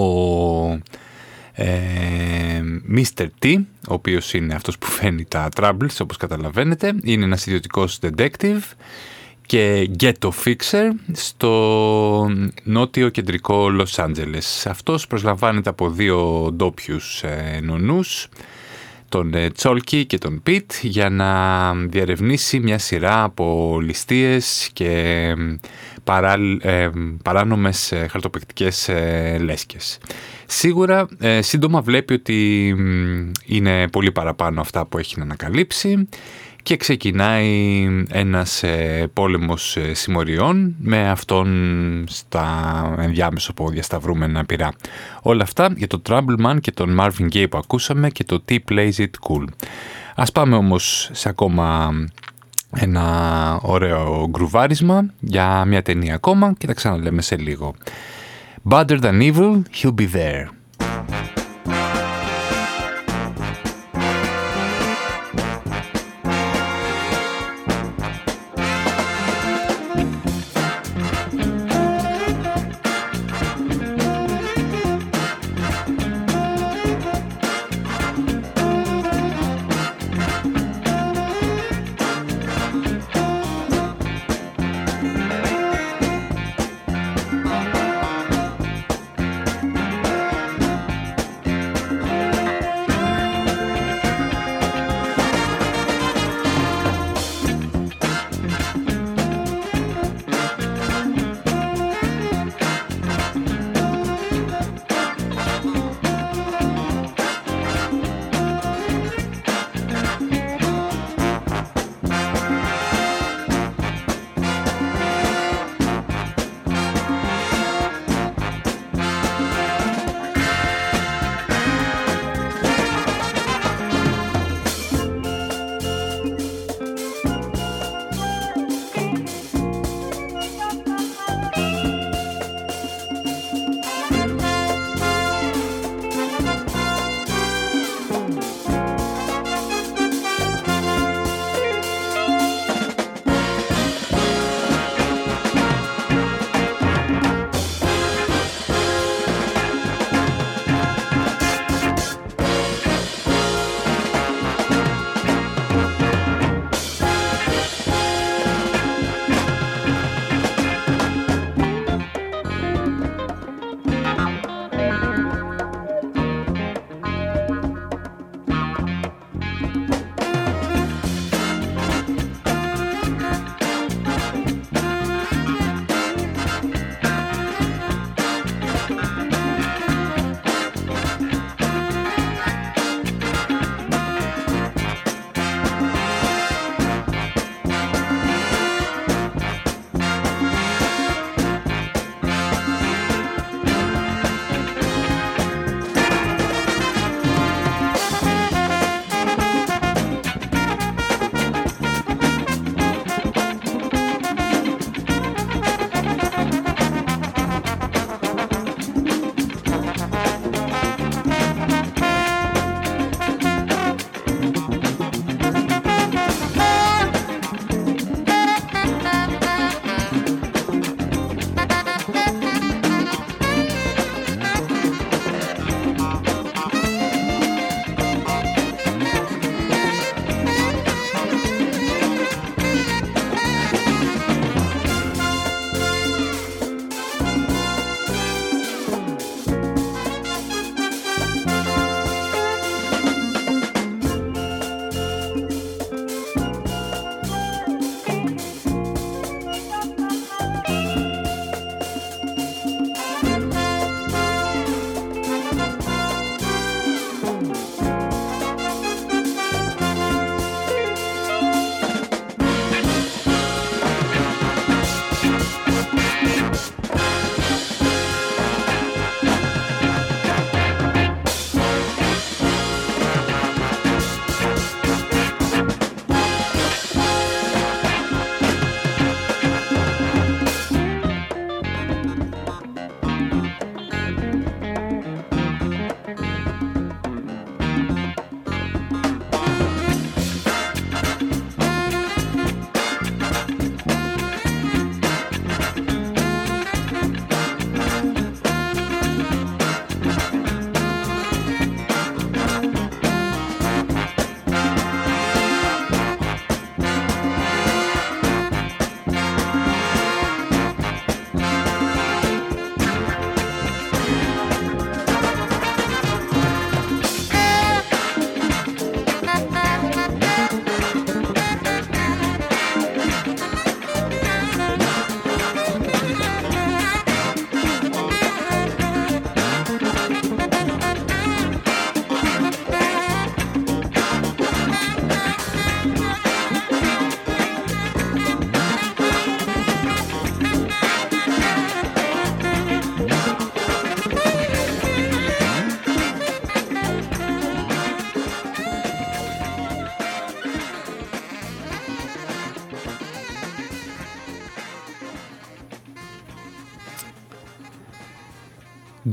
ε, Mr. T, ο οποίος είναι αυτός που φαίνει τα troubles όπως καταλαβαίνετε, είναι ένας ιδιωτικός detective και ghetto fixer στο νότιο κεντρικό Los Angeles. Αυτός προσλαμβάνεται από δύο ντόπιους ε, νονούς, τον ε, Τσόλκι και τον Πιτ, για να διαρευνήσει μια σειρά από ληστείες και παρά, ε, παράνομες ε, χαρτοπαικτικές ε, λέσκες. Σίγουρα ε, σύντομα βλέπει ότι είναι πολύ παραπάνω αυτά που έχει να ανακαλύψει και ξεκινάει ένας ε, πόλεμος ε, συμμοριών με αυτόν στα ενδιάμεσο πόδια στα βρούμενα πειρά. Όλα αυτά για το Troubleman και τον Marvin Gaye που ακούσαμε και το T Plays It Cool. Ας πάμε όμως σε ακόμα ένα ωραίο γκρουβάρισμα για μια ταινία ακόμα και τα ξαναλέμε σε λίγο. Better than evil, he'll be there.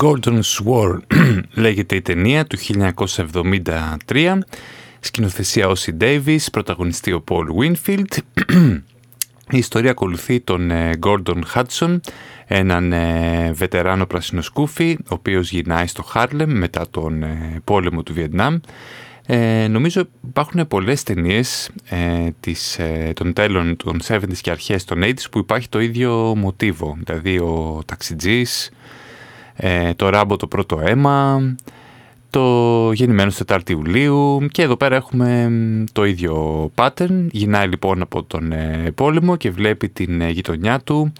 Gordon's War [clears throat] λέγεται η ταινία του 1973 σκηνοθεσία Όσι Davis, πρωταγωνιστή ο Paul [clears throat] Winfield η ιστορία ακολουθεί τον ε, Gordon Hudson έναν ε, βετεράνο πρασινοσκούφι ο οποίος γυρνάει στο Χάρλεμ μετά τον ε, πόλεμο του Βιετνάμ. Ε, νομίζω υπάρχουν πολλές ταινίες ε, των τέλων των 70s και αρχές των 80s που υπάρχει το ίδιο μοτίβο. Δηλαδή ο ταξιτζής ε, το Ράμπο το πρώτο αίμα, το γεννημένο 4 Ιουλίου και εδώ πέρα έχουμε το ίδιο pattern. Γυρνάει λοιπόν από τον ε, πόλεμο και βλέπει την ε, γειτονιά του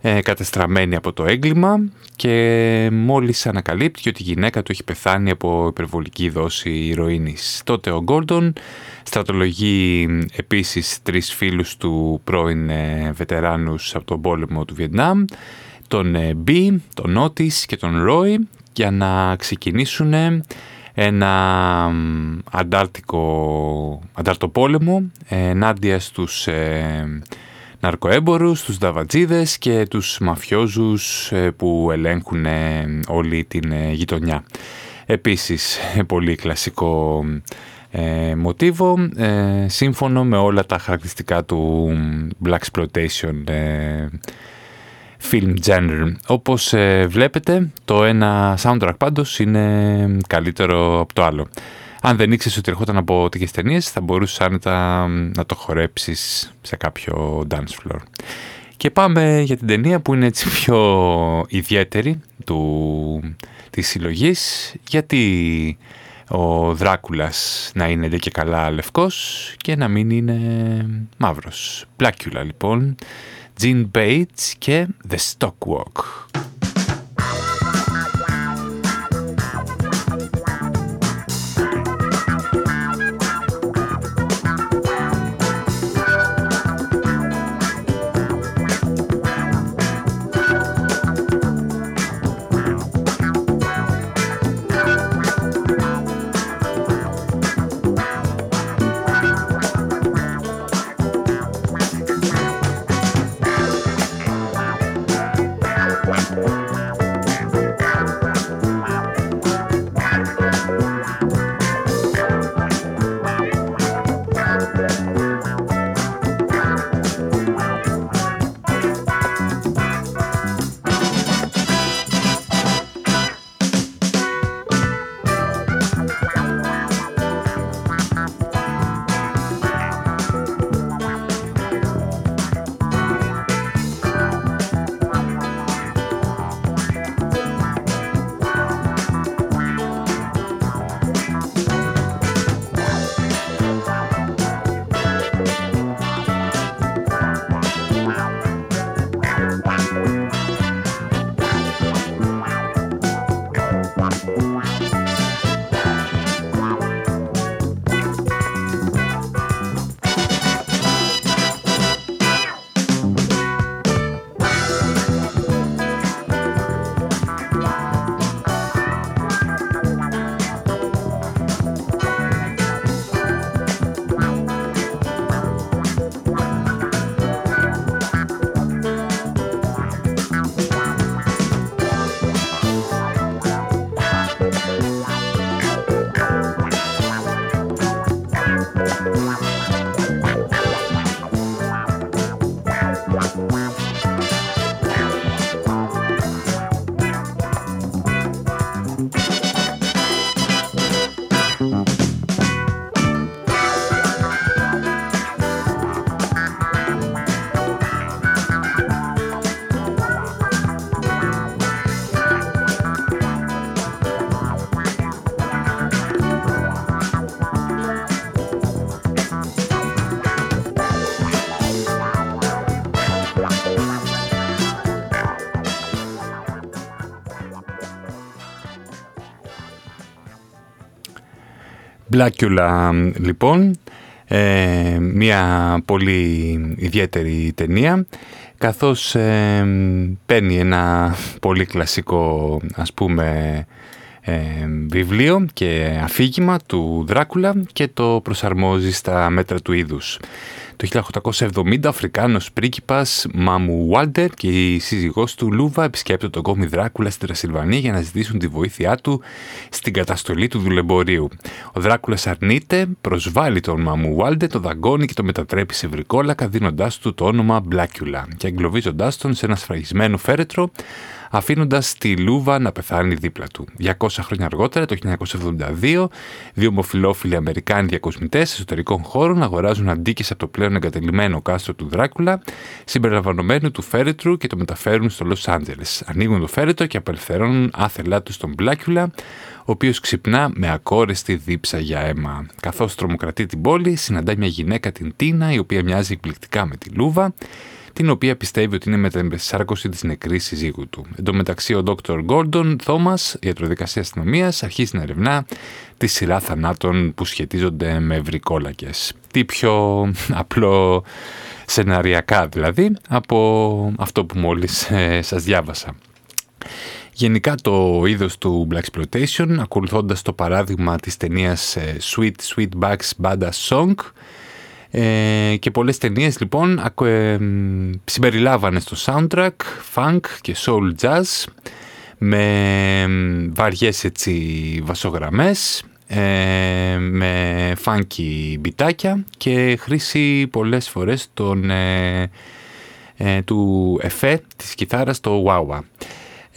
ε, κατεστραμμένη από το έγκλημα και μόλις ανακαλύπτει ότι η γυναίκα του έχει πεθάνει από υπερβολική δόση ηρωίνης. Τότε ο Γκόρντον στρατολογεί επίσης τρεις φίλους του πρώην βετεράνους από τον πόλεμο του Βιετνάμ τον Μπι, ε, τον Νότις και τον Ρόι για να ξεκινήσουν ένα αντάρτικο, ανταρτοπόλεμο ενάντια στους ε, ναρκοέμπορους, τους δαβατζίδες και τους μαφιόζους ε, που ελέγχουν όλη την γειτονιά. Επίσης, πολύ κλασικό μοτίβο, σύμφωνο με όλα τα χαρακτηριστικά του Black Exploitation film genre. Όπως ε, βλέπετε, το ένα soundtrack πάντως είναι καλύτερο από το άλλο. Αν δεν ήξερες ότι ερχόταν από τέτοιες ταινίες, θα μπορούσες άνετα να το χορέψεις σε κάποιο dance floor. Και πάμε για την ταινία που είναι έτσι πιο ιδιαίτερη του, της συλλογής, γιατί ο Δράκουλας να είναι και καλά λευκός και να μην είναι μαύρος. Πλάκιουλα λοιπόν. Gene Bates και The Stock Blackula λοιπόν, ε, μια πολύ ιδιαίτερη ταινία καθώς ε, παίρνει ένα πολύ κλασικό ας πούμε βιβλίο και αφήγημα του Δράκουλα και το προσαρμόζει στα μέτρα του είδους. Το 1870 ο Αφρικάνος πρίγκιπας Μάμου Βάλτερ και η σύζυγός του Λούβα επισκέπτονται τον κόμι Δράκουλα στην Τρασιλβανία για να ζητήσουν τη βοήθειά του στην καταστολή του δουλεμπορίου. Ο Δράκουλας αρνείται, προσβάλλει τον Μάμου Βάλτερ, το δαγκώνει και το μετατρέπει σε βρικόλακα δίνοντάς του το όνομα Μπλάκιουλα και εγκλωβίζοντάς τον σε ένα σφραγισμένο φέρετρο αφήνοντας τη Λούβα να πεθάνει δίπλα του. 200 χρόνια αργότερα, το 1972, δύο ομοφιλόφιλοι Αμερικάνοι διακοσμητές εσωτερικών χώρων αγοράζουν αντίκες από το πλέον εγκατελειμμένο κάστρο του Δράκουλα, συμπεριλαμβανομένου του φέρετρου και το μεταφέρουν στο Λος Άντζελες. Ανοίγουν το φέρετρο και απελευθερώνουν άθελά τους στον Μπλάκιουλα, ο οποίος ξυπνά με ακόρεστη δίψα για αίμα. Καθώς τρομοκρατεί την πόλη, συναντάει μια γυναίκα την Τίνα, η οποία μοιάζει εκπληκτικά με τη Λούβα, την οποία πιστεύει ότι είναι μεταμπεσάρκωση της νεκρής συζύγου του. Εν τω μεταξύ ο Dr. Gordon Thomas, ιατροδικασία αστυνομίας, αρχίζει να ερευνά τη σειρά θανάτων που σχετίζονται με βρικόλακες. Τι πιο [laughs] απλό σεναριακά δηλαδή από αυτό που μόλις ε, σας διάβασα. Γενικά το είδος του Black Exploitation, ακολουθώντας το παράδειγμα της ταινίας ε, Sweet Sweetback's Badass Song, ε, και πολλές ταινίες λοιπόν ε, συμπεριλάβανε στο soundtrack funk και soul jazz με βαριές έτσι βασογραμμές ε, με funky μπιτάκια και χρήση πολλές φορές τον, ε, ε, του εφέ της κιθάρας το wah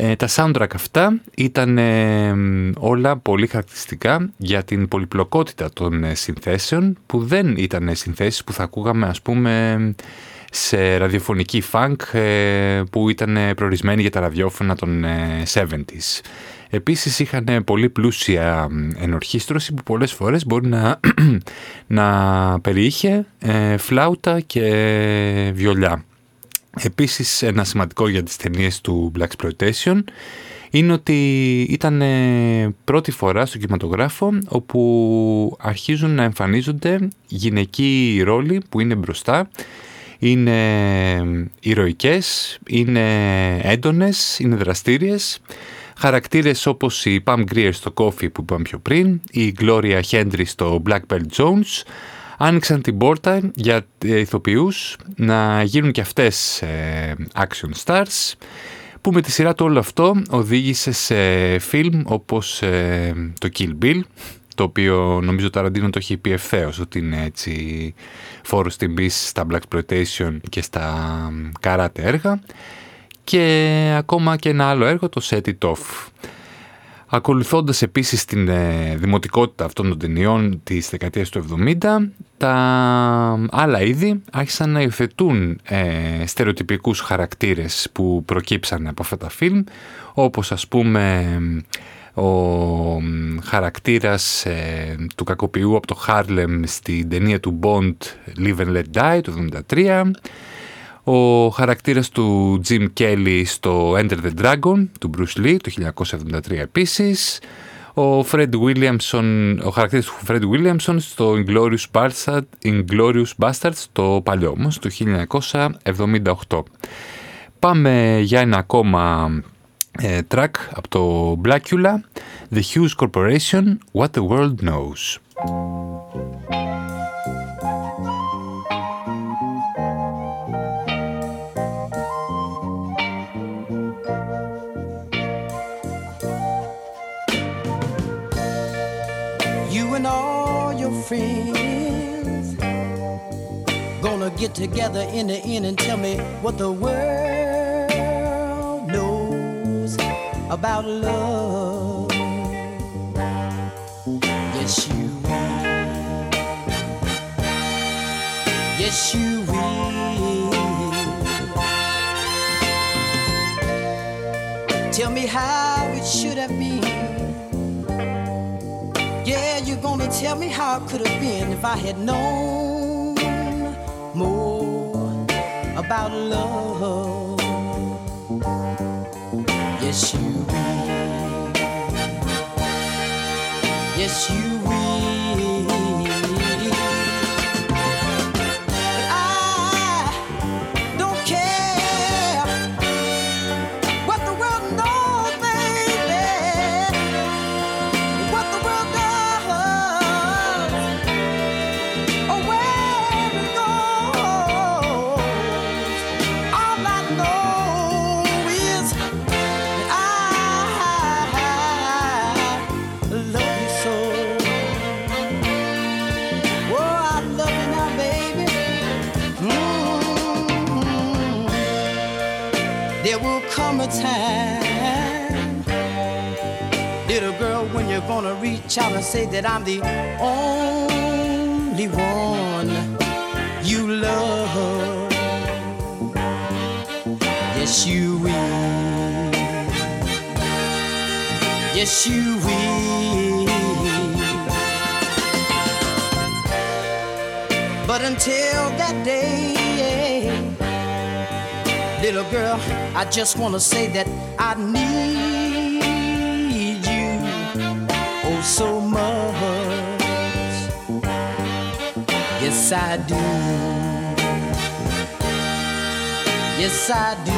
ε, τα soundtrack αυτά ήταν ε, όλα πολύ χαρακτηριστικά για την πολυπλοκότητα των ε, συνθέσεων που δεν ήταν συνθέσεις που θα ακούγαμε ας πούμε σε ραδιοφωνική funk που ήταν προορισμένη για τα ραδιόφωνα των 70s. Επίσης είχαν πολύ πλούσια ενορχίστρωση που πολλές φορές μπορεί να, [clears throat] να περιείχε φλάουτα και βιολιά. Επίσης ένα σημαντικό για τις ταινίες του Black Exploitation είναι ότι ήταν πρώτη φορά στο κινηματογράφο όπου αρχίζουν να εμφανίζονται γυναικοί ρόλοι που είναι μπροστά. Είναι ηρωικές, είναι έντονες, είναι δραστήριες. Χαρακτήρες όπως η Pam Grier στο Coffee που είπαμε πιο πριν, η Gloria Hendry στο Black Belt Jones άνοιξαν την πόρτα για ηθοποιούς να γίνουν και αυτές ε, action stars που με τη σειρά του όλο αυτό οδήγησε σε φιλμ όπως ε, το Kill Bill το οποίο νομίζω ο Ταραντίνο το έχει πει ευθέως ότι είναι έτσι φόρος τιμπής στα Black Exploitation και στα καράτε έργα και ακόμα και ένα άλλο έργο το Set It Off. Ακολουθώντας επίσης την ε, δημοτικότητα αυτών των ταινιών της δεκαετίας του 70, τα άλλα είδη άρχισαν να υιοθετούν ε, στερεοτυπικούς χαρακτήρες που προκύψαν από αυτά τα φιλμ, όπως ας πούμε ο χαρακτήρας ε, του κακοποιού από το Χάρλεμ στην ταινία του Bond Live and Let Die του 1973, ο χαρακτήρας του Jim Kelly στο Enter the Dragon του Bruce Lee το 1973 επίσης. Ο, Fred Williamson, ο χαρακτήρας του Fred Williamson στο Inglourious Bastards, Inglourious Bastards το παλιό όμως το 1978. Πάμε για ένα ακόμα ε, track από το Blackula, The Hughes Corporation, What the World Knows. Get together in the end and tell me what the world knows about love. Yes, you will. Yes, you will. Tell me how it should have been yeah, you're gonna tell me how it could have been if I had known about love. Yes, you will. Yes, you Shall I say that I'm the only one you love? Yes, you will. Yes, you will. But until that day, little girl, I just want to say that I need. so much. Yes, I do. Yes, I do.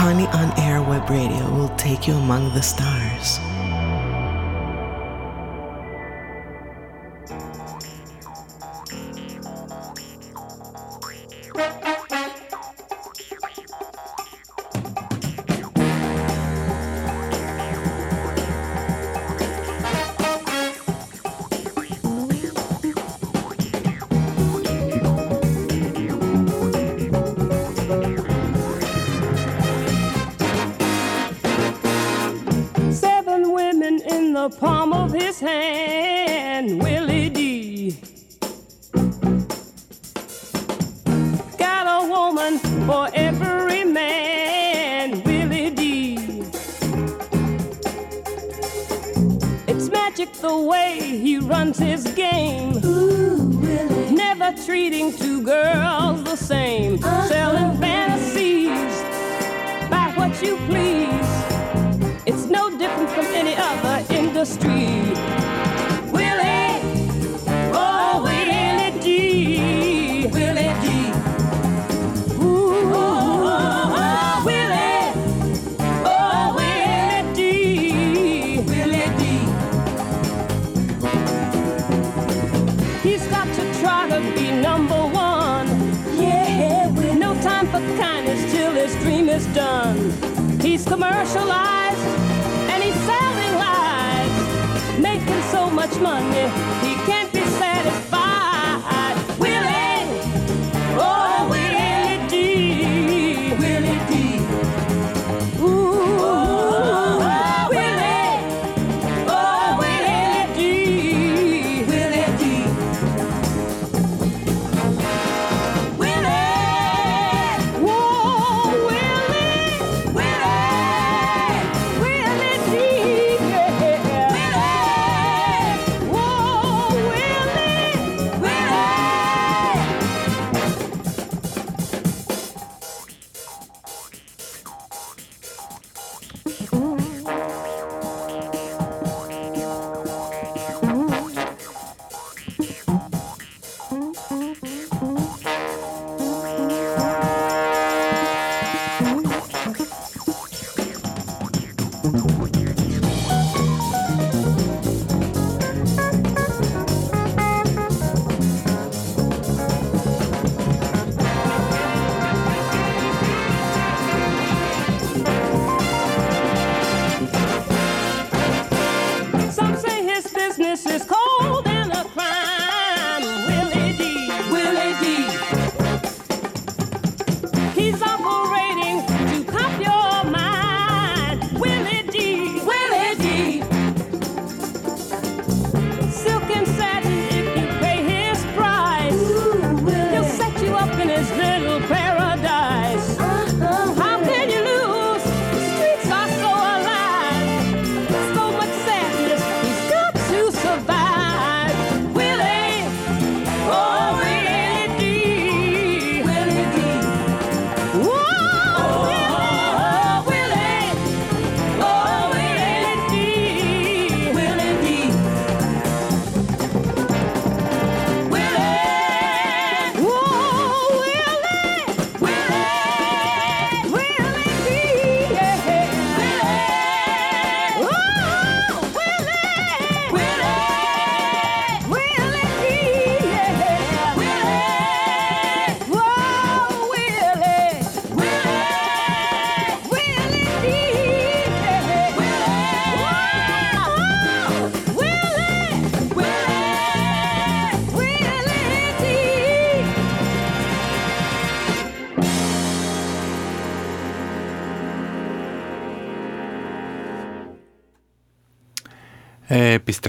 Connie on Air Web Radio will take you among the stars.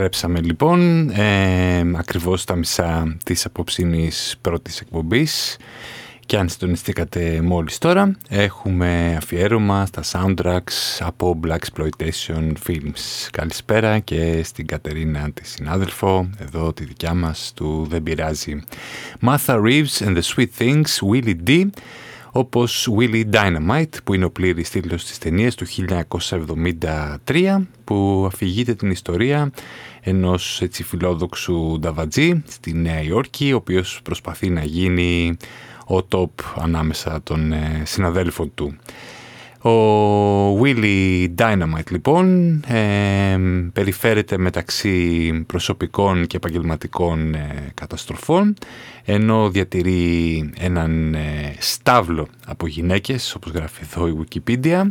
Επιστρέψαμε λοιπόν ε, ακριβώς στα μισά της απόψινής πρώτης εκπομπής και αν συντονιστήκατε μόλις τώρα έχουμε αφιέρωμα στα soundtracks από Black Exploitation Films. Καλησπέρα και στην Κατερίνα τη συνάδελφο, εδώ τη δικιά μας του Δεν Πειράζει. Martha Reeves and the Sweet Things, Willie D όπως Willie Dynamite που είναι ο πλήρης τίτλος της ταινίας του 1973 που αφηγείται την ιστορία ενός έτσι φιλόδοξου νταβατζή στη Νέα Υόρκη ο οποίος προσπαθεί να γίνει ο top ανάμεσα των ε, συναδέλφων του. Ο Willie Dynamite λοιπόν ε, περιφέρεται μεταξύ προσωπικών και επαγγελματικών ε, καταστροφών ενώ διατηρεί έναν ε, στάβλο από γυναίκες όπως γράφει εδώ η Wikipedia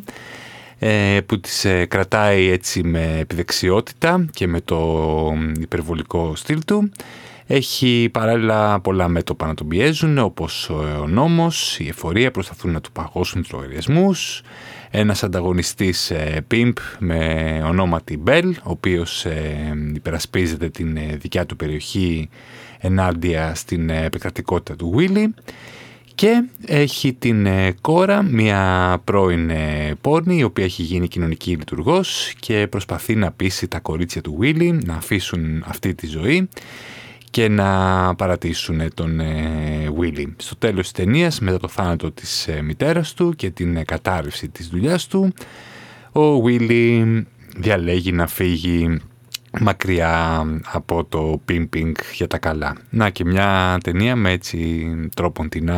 που τις κρατάει έτσι με επιδεξιότητα και με το υπερβολικό στυλ του έχει παράλληλα πολλά μέτωπα να τον πιέζουν, όπως ο νόμος, η εφορία προσπαθούν να του παγώσουν τους λογαριασμούς, ένας ανταγωνιστής ε, Pimp με ονόματι Bell, ο οποίος ε, υπερασπίζεται την ε, δικιά του περιοχή ενάντια στην επικρατικότητα του Willy. Και έχει την κόρα, μια πρώην πόρνη, η οποία έχει γίνει κοινωνική λειτουργός και προσπαθεί να πείσει τα κορίτσια του Willy να αφήσουν αυτή τη ζωή και να παρατήσουν τον ε, Willy. Στο τέλος της ταινίας, μετά το θάνατο της ε, μητέρας του και την ε, κατάρρευση της δουλειάς του, ο Willy διαλέγει να φύγει μακριά από το pimping για τα καλά. Να και μια ταινία με έτσι τρόπον την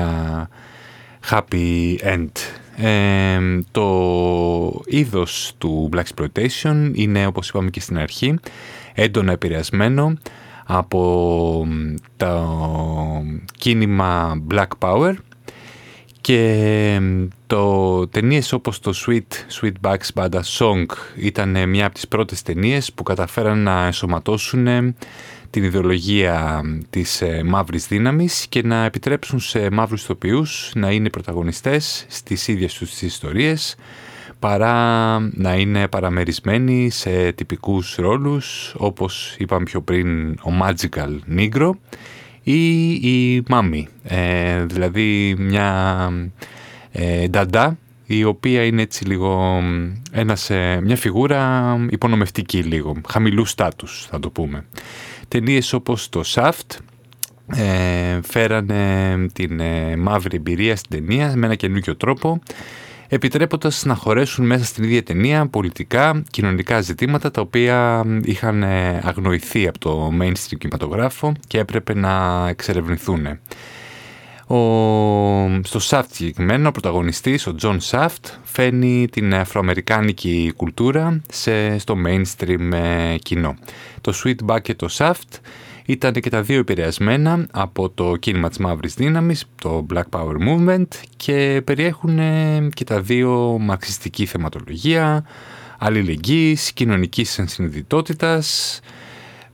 happy end. το είδος του Black Exploitation είναι όπως είπαμε και στην αρχή έντονα επηρεασμένο από το κίνημα Black Power και το ταινίες όπως το Sweet Sweetback's Bada Song ήταν μια από τις πρώτες ταινίες που καταφέραν να ενσωματώσουν την ιδεολογία της ε, μαύρης δύναμης και να επιτρέψουν σε μαύρους ηθοποιούς να είναι πρωταγωνιστές στις ίδιες τους τις ιστορίες παρά να είναι παραμερισμένοι σε τυπικούς ρόλους όπως είπαμε πιο πριν ο Magical Negro ή η Mami, ε, δηλαδή μια ε, νταντά η οποία είναι έτσι λίγο ένας, ε, μια φιγούρα υπονομευτική λίγο, χαμηλού στάτους θα το πούμε. Ταινίες όπως το Shaft ε, φέρανε την ε, μαύρη εμπειρία στην ταινία με ένα καινούργιο τρόπο επιτρέποντας να χωρέσουν μέσα στην ίδια ταινία πολιτικά, κοινωνικά ζητήματα τα οποία είχαν ε, αγνοηθεί από το mainstream κινηματογράφο και έπρεπε να εξερευνηθούν. Ο, στο Shaft συγκεκριμένα ο πρωταγωνιστής, ο John Shaft, φαίνει την αφροαμερικάνικη κουλτούρα σε, στο mainstream ε, κοινό. Το Sweetback και το Shaft ήταν και τα δύο επηρεασμένα από το κίνημα της μαύρης δύναμης, το Black Power Movement και περιέχουν και τα δύο μαρξιστική θεματολογία, αλληλεγγύης, κοινωνικής ενσυνειδητότητας,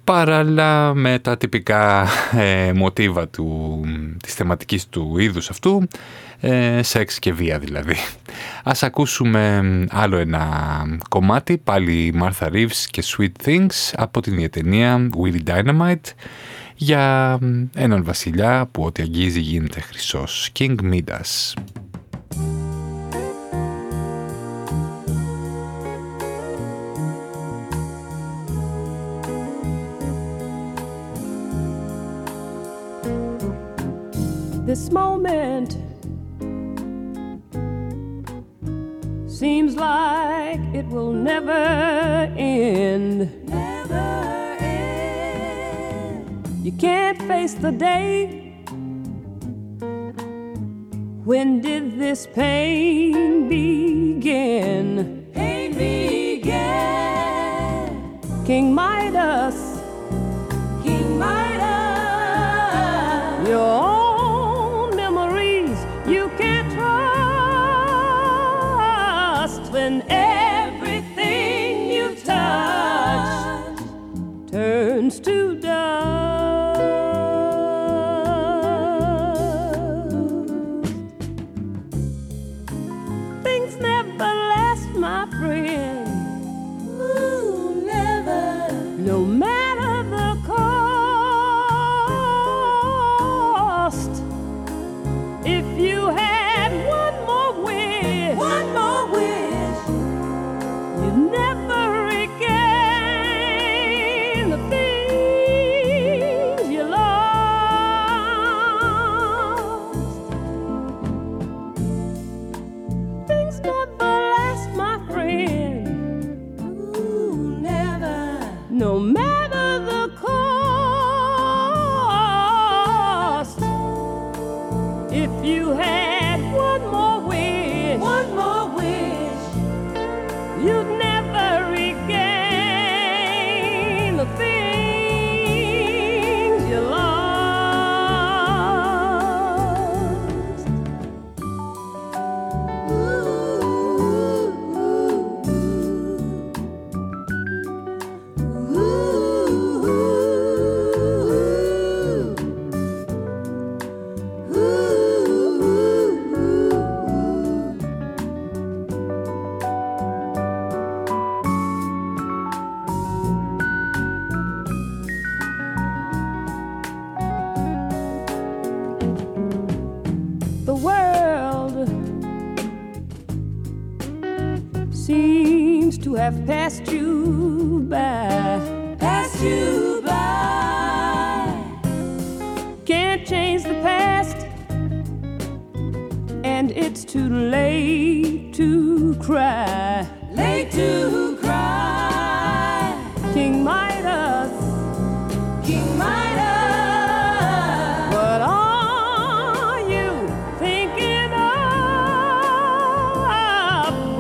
παράλληλα με τα τυπικά ε, μοτίβα του, της θεματικής του είδους αυτού, ε, σεξ και βία δηλαδή. Ας ακούσουμε άλλο ένα κομμάτι, πάλι Martha Reeves και Sweet Things από την ιετενία Willy Dynamite για έναν βασιλιά που ό,τι αγγίζει γίνεται χρυσός, King Midas. This moment seems like it will never end. Never end. You can't face the day. When did this pain begin? Pain began. King Midas. King Midas. Your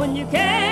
when you can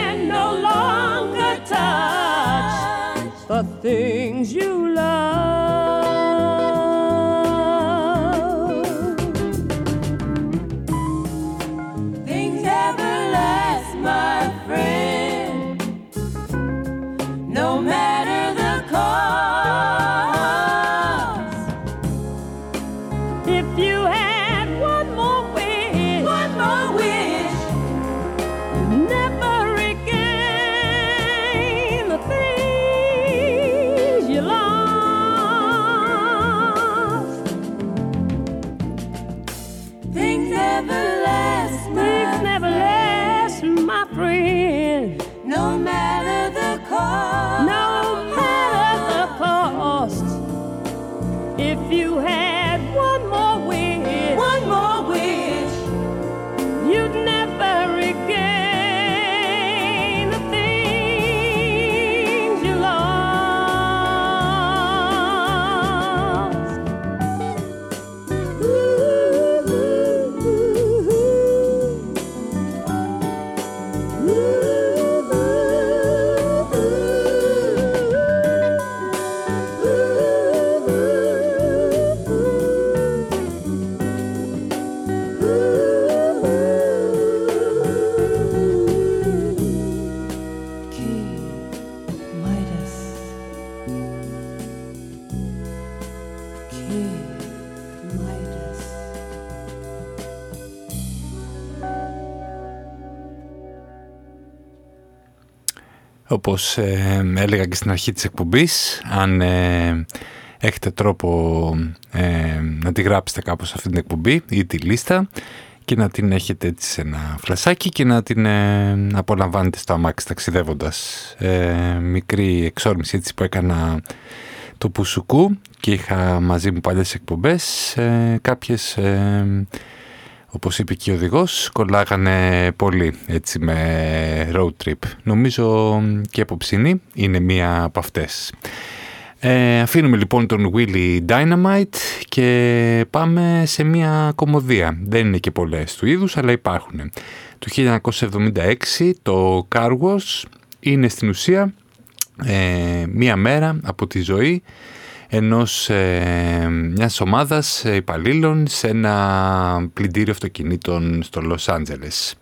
Όπως ε, έλεγα και στην αρχή της εκπομπής, αν ε, έχετε τρόπο ε, να τη γράψετε κάπως αυτή την εκπομπή ή τη λίστα και να την έχετε έτσι σε ένα φλασάκι και να την ε, απολαμβάνετε στο αμάξι ταξιδεύοντας. Ε, μικρή εξόρμηση έτσι που έκανα το Πουσουκού και είχα μαζί μου παλιές εκπομπές ε, κάποιες ε, όπως είπε και ο οδηγός, κολλάγανε πολύ έτσι με road trip. Νομίζω και απόψινή είναι μία από αυτές. Ε, αφήνουμε λοιπόν τον Willy Dynamite και πάμε σε μία κομμωδία. Δεν είναι και πολλές του είδους, αλλά υπάρχουν. Το 1976 το Car Wash είναι στην ουσία ε, μία μέρα από τη ζωή ενός ε, μιας ομάδας υπαλλήλων σε ένα πλυντήριο αυτοκινήτων στο Λος Άντζελες.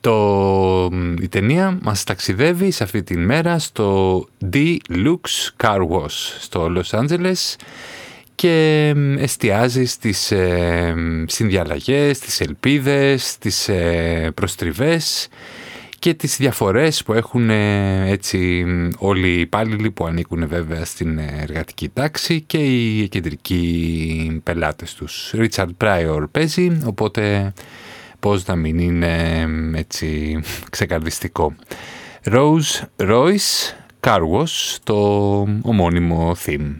Το, η ταινία μας ταξιδεύει σε αυτή τη μέρα στο D-Lux Car Wash στο Λος Άντζελες και εστιάζει στις ε, συνδιαλλαγές, τις ελπίδες, τις ε, προστριβές και τις διαφορές που έχουν ε, έτσι όλοι οι υπάλληλοι που ανήκουν βέβαια στην εργατική τάξη και οι κεντρικοί πελάτες τους. Richard Pryor παίζει, οπότε πώς να μην είναι έτσι ξεκαρδιστικό. Rose Royce Carwash, το ομώνυμο theme.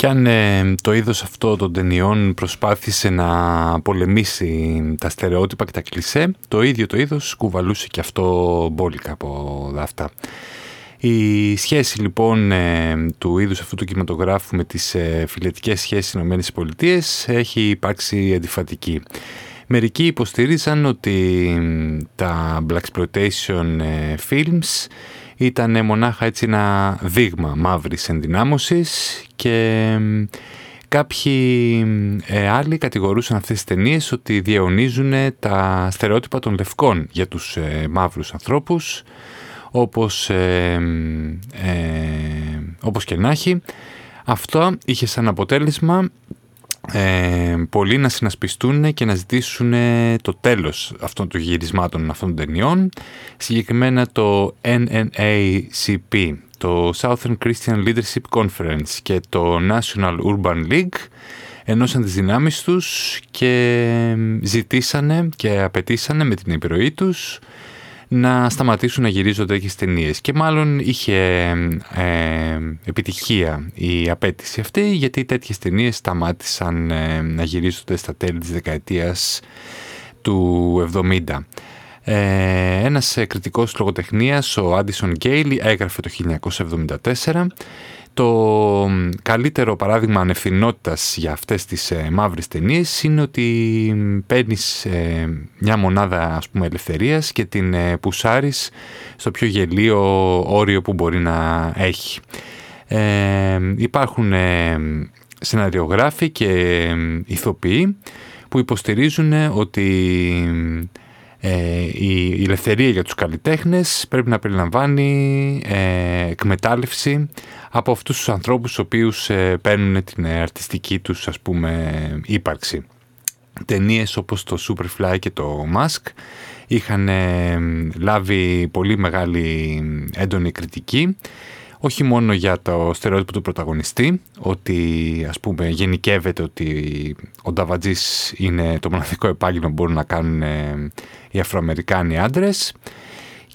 Και αν ε, το είδος αυτό των ταινιών προσπάθησε να πολεμήσει τα στερεότυπα και τα κλισέ, το ίδιο το είδος κουβαλούσε και αυτό μπόλικα από αυτά. Η σχέση λοιπόν ε, του είδους αυτού του κινηματογράφου με τις ε, φιλετικές σχέσεις στις ΗΠΑ έχει υπάρξει αντιφατική. Μερικοί υποστηρίζαν ότι τα Black Exploitation ε, films ήταν μονάχα έτσι ένα δείγμα μαύρης ενδυνάμωσης και κάποιοι ε, άλλοι κατηγορούσαν αυτές τις ταινίες ότι διαιωνίζουν τα στερεότυπα των λευκών για τους ε, μαύρους ανθρώπους όπως, ε, όπως και να έχει. Αυτό είχε σαν αποτέλεσμα ε, πολλοί να συνασπιστούν και να ζητήσουν το τέλος αυτών των γυρισμάτων αυτών των ταινιών. Συγκεκριμένα το NNACP το Southern Christian Leadership Conference και το National Urban League ενώσαν τις δυνάμεις τους και ζητήσανε και απαιτήσανε με την επιρροή τους να σταματήσουν να γυρίζονται τέτοιες ταινίες. Και μάλλον είχε ε, επιτυχία η απέτηση αυτή, γιατί τέτοιες ταινίες σταμάτησαν ε, να γυρίζονται στα τέλη της δεκαετίας του 70. Ε, ένας κριτικός λογοτεχνίας, ο Άντισον Γκέιλι, έγραφε το 1974 το καλύτερο παράδειγμα ανευθυνότητας για αυτές τις ε, μαύρες ταινίες είναι ότι παίρνεις ε, μια μονάδα ας πούμε ελευθερίας και την ε, πουσάρεις στο πιο γελίο όριο που μπορεί να έχει. Ε, υπάρχουν ε, σεναριογράφοι και ε, ηθοποιοί που υποστηρίζουν ότι ε, η ελευθερία για τους καλλιτέχνες πρέπει να περιλαμβάνει ε, εκμετάλλευση από αυτούς τους ανθρώπους οι οποίους ε, παίρνουν την αρτιστική τους ας πούμε ύπαρξη. Ταινίες όπως το Superfly και το Mask είχαν λάβει πολύ μεγάλη έντονη κριτική όχι μόνο για το στερεότυπο του πρωταγωνιστή, ότι ας πούμε γενικεύεται ότι ο Νταβατζής είναι το μοναδικό επάγγελμα που μπορούν να κάνουν ε, οι Αφροαμερικάνοι άντρες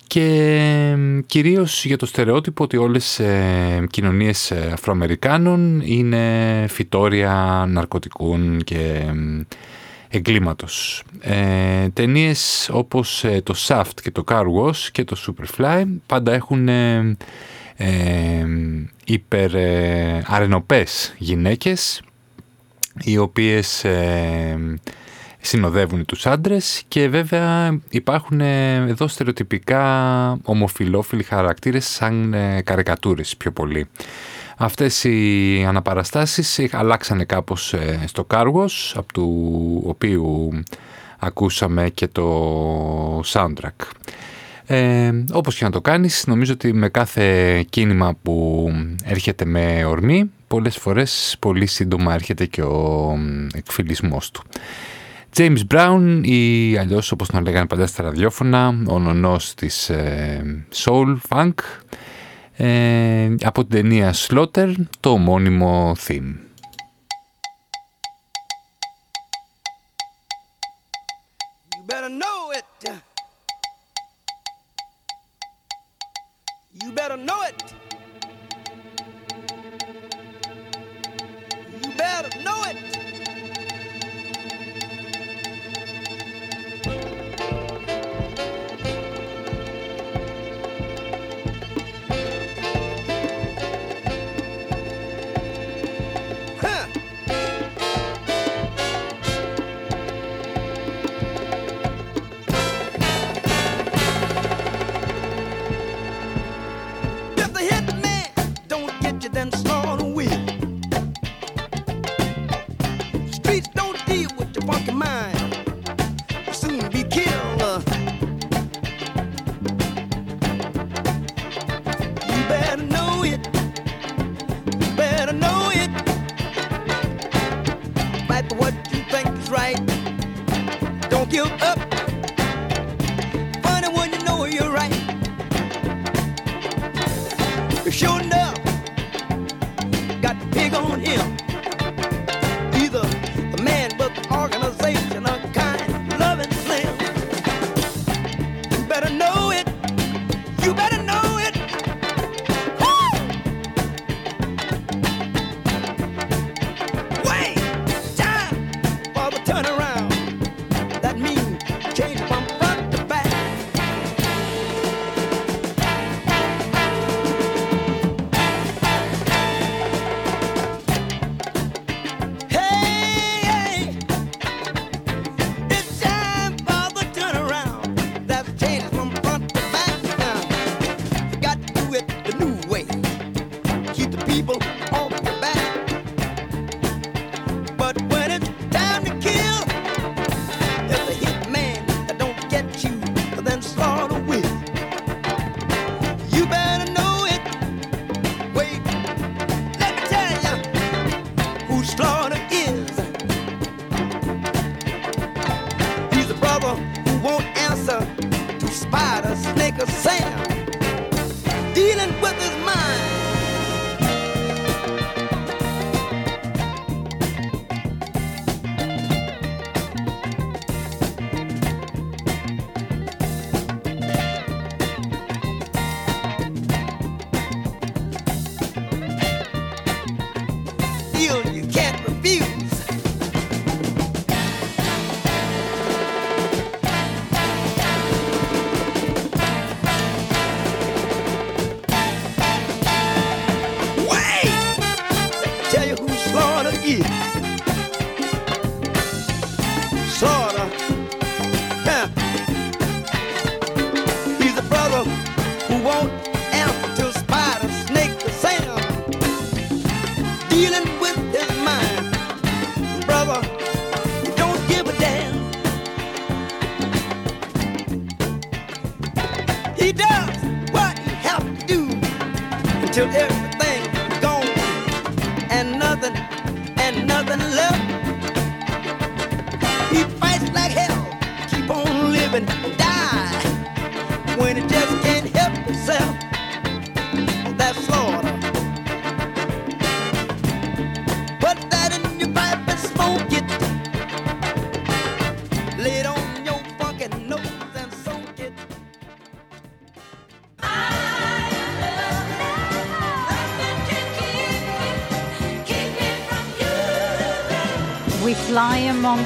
και κυρίως για το στερεότυπο ότι όλες οι ε, κοινωνίες ε, Αφροαμερικάνων είναι φυτόρια ναρκωτικών και εγκλήματος. Ε, ταινίες όπως το Shaft και το Car Wash και το Superfly πάντα έχουν ε, υπεραρενοπές γυναίκες οι οποίες ε, συνοδεύουν τους άντρες και βέβαια υπάρχουν εδώ στερεοτυπικά ομοφιλόφιλοι χαρακτήρες σαν ε, καρικατούρες πιο πολύ. Αυτές οι αναπαραστάσεις αλλάξανε κάπως ε, στο Κάργος από του οποίου ακούσαμε και το soundtrack. Ε, όπως και να το κάνεις, νομίζω ότι με κάθε κίνημα που έρχεται με ορμή, πολλές φορές πολύ σύντομα έρχεται και ο εκφυλισμός του. James Brown ή αλλιώς όπως τον λέγανε πάντα στα ραδιόφωνα, ο νονός της ε, Soul Funk, ε, από την ταινία Slaughter, το ομώνυμο theme. Better know it. You better know it. dealing with his mind. Brother, don't give a damn. He does what he has to do until every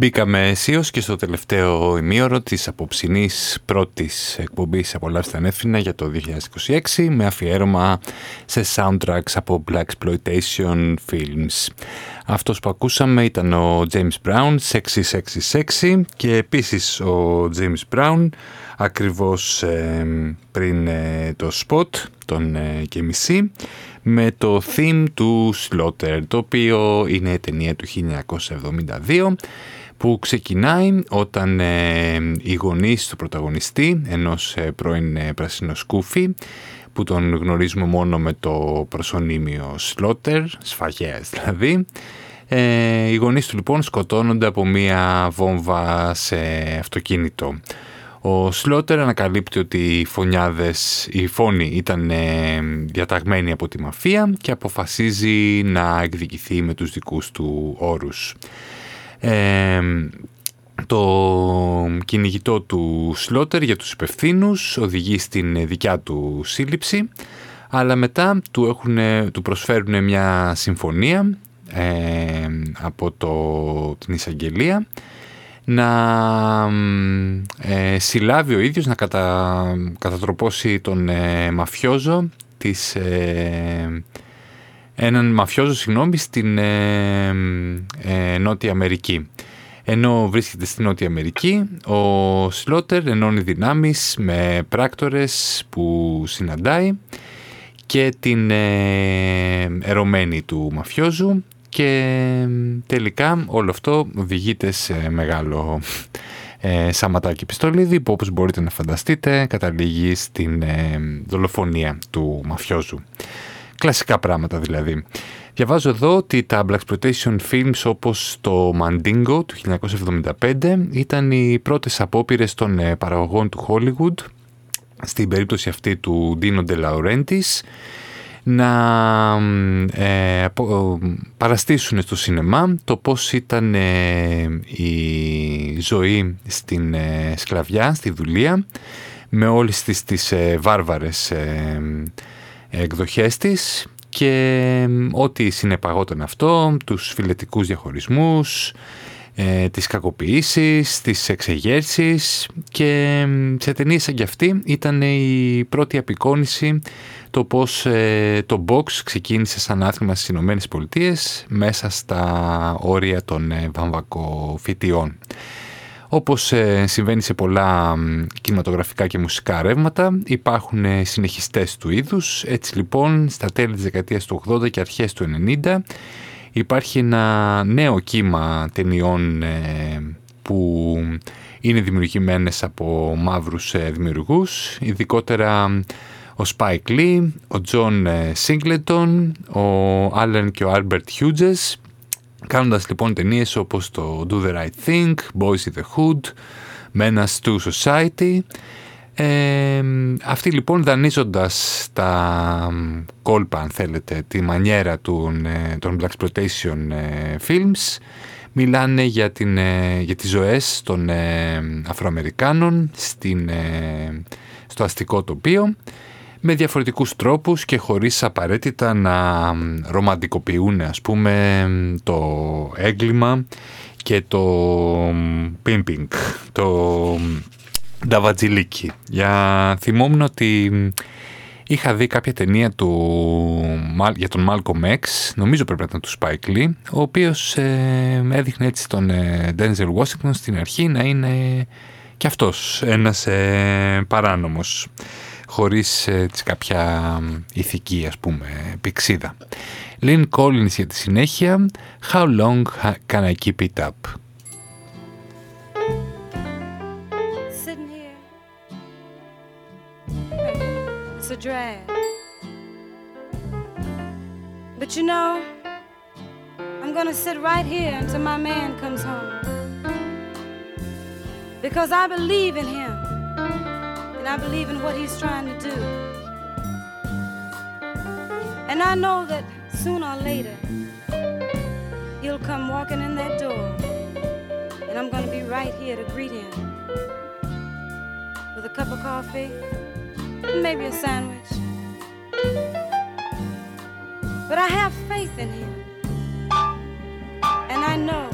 Μπήκαμε αισίως και στο τελευταίο ημίωρο της απόψινής πρώτης εκπομπής «Απολαύστε ανέφηνα» για το 2026 με αφιέρωμα σε soundtracks από Black Exploitation Films. Αυτός που ακούσαμε ήταν ο James Brown, Sexy Sexy Sexy και επίσης ο James Brown ακριβώς πριν ε, το spot, τον ε, και μισή, με το theme του Slaughter, το οποίο είναι ταινία του 1972 που ξεκινάει όταν ε, οι γονείς του πρωταγωνιστή, ενός ε, πρώην ε, πρασινοσκούφη, που τον γνωρίζουμε μόνο με το προσωνύμιο Slaughter, σφαγέας δηλαδή, Ε, οι γονείς του λοιπόν σκοτώνονται από μία βόμβα σε αυτοκίνητο. Ο Σλότερ ανακαλύπτει ότι οι φωνιάδες, οι φόνοι ήταν ε, διαταγμένοι από τη μαφία και αποφασίζει να εκδικηθεί με τους δικούς του όρους. Ε, το κυνηγητό του Σλότερ για τους υπευθύνους οδηγεί στην δικιά του σύλληψη αλλά μετά του, έχουν, του προσφέρουν μια συμφωνία ε, από το, την εισαγγελία να ε, συλλάβει ο ίδιος, να κατα, κατατροπώσει τον ε, μαφιόζο της, ε, έναν μαφιόζο συγγνώμη στην ε, ε, Νότια Αμερική. Ενώ βρίσκεται στη Νότια Αμερική, ο Σλότερ ενώνει δυνάμεις με πράκτορες που συναντάει και την ερωμένη του μαφιόζου και τελικά όλο αυτό οδηγείται σε μεγάλο ε, σαματάκι πιστολίδι που όπως μπορείτε να φανταστείτε καταλήγει στην ε, δολοφονία του μαφιόζου. Κλασικά πράγματα δηλαδή. Διαβάζω εδώ ότι τα Blaxploitation Films όπως το Mandingo του 1975 ήταν οι πρώτες απόπειρες των ε, παραγωγών του Hollywood στην περίπτωση αυτή του Dino De Laurentiis να ε, παραστήσουν στο σινεμά το πώς ήταν ε, η ζωή στην ε, σκλαβιά, στη δουλεία με όλες τις, τις ε, βάρβαρες εκδοχές της και ό,τι συνεπαγόταν αυτό, τους φιλετικούς διαχωρισμούς, τις κακοποιήσεις, τις εξεγέρσεις και σε ταινίες σαν κι αυτή ήταν η πρώτη απεικόνηση το πώς ε, το box ξεκίνησε σαν άθλημα στις Ηνωμένες Πολιτείες μέσα στα όρια των ε, βαμβακοφυτιών. Όπως ε, συμβαίνει σε πολλά κινηματογραφικά και μουσικά ρεύματα, υπάρχουν ε, συνεχιστές του είδους. Έτσι λοιπόν, στα τέλη της δεκαετίας του 80 και αρχές του 90 υπάρχει ένα νέο κύμα ταινιών που είναι δημιουργημένες από μαύρους δημιουργούς, ειδικότερα ο Spike Lee, ο John ε, Singleton, ο Allen και ο Albert Hughes, κάνοντας λοιπόν ταινίες όπως το Do the Right Thing, Boys in the Hood, Menace to Society. Ε, αυτοί λοιπόν δανείζοντας τα κόλπα αν θέλετε τη μανιέρα των, ε, των Black Exploitation ε, Films μιλάνε για, την, για τις ζωές των Αφροαμερικάνων στην, στο αστικό τοπίο με διαφορετικούς τρόπους και χωρίς απαραίτητα να ρομαντικοποιούν ας πούμε το έγκλημα και το pimping, το νταβατζιλίκι. Για θυμόμουν ότι είχα δει κάποια ταινία του, για τον Malcolm X, νομίζω πρέπει να ήταν του Spike Lee, ο οποίος ε, έδειχνε έτσι τον ε, Denzel Washington στην αρχή να είναι και αυτός ένας ε, παράνομος χωρίς ε, κάποια ηθική ας πούμε πηξίδα. Lynn Collins για τη συνέχεια How long can I keep it up? Sitting here It's a drag But you know I'm gonna sit right here until my man comes home Because I believe in him and I believe in what he's trying to do. And I know that sooner or later he'll come walking in that door, and I'm going to be right here to greet him with a cup of coffee maybe a sandwich. But I have faith in him, and I know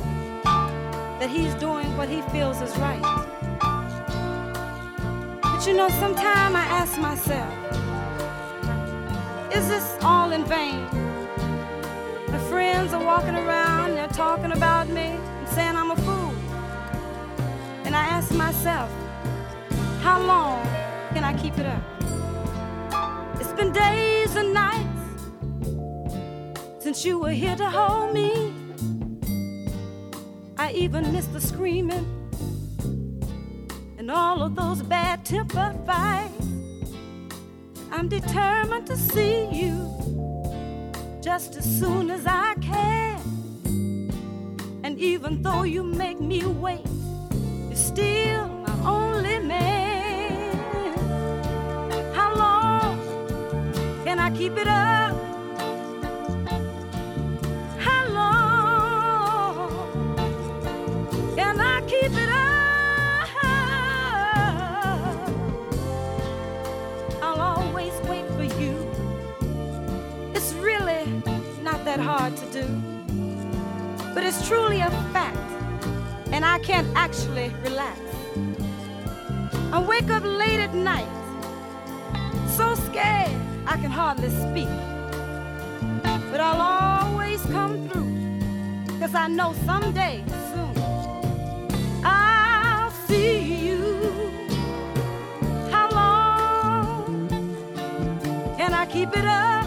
that he's doing what he feels is right you know, sometimes I ask myself, is this all in vain? My friends are walking around, they're talking about me and saying I'm a fool. And I ask myself, how long can I keep it up? It's been days and nights since you were here to hold me. I even missed the screaming and all of those bad temper fights. I'm determined to see you just as soon as I can. And even though you make me wait, you're still my only man. How long can I keep it up? How long can I keep it hard to do, but it's truly a fact, and I can't actually relax. I wake up late at night, so scared I can hardly speak. But I'll always come through, cause I know someday soon I'll see you. How long can I keep it up?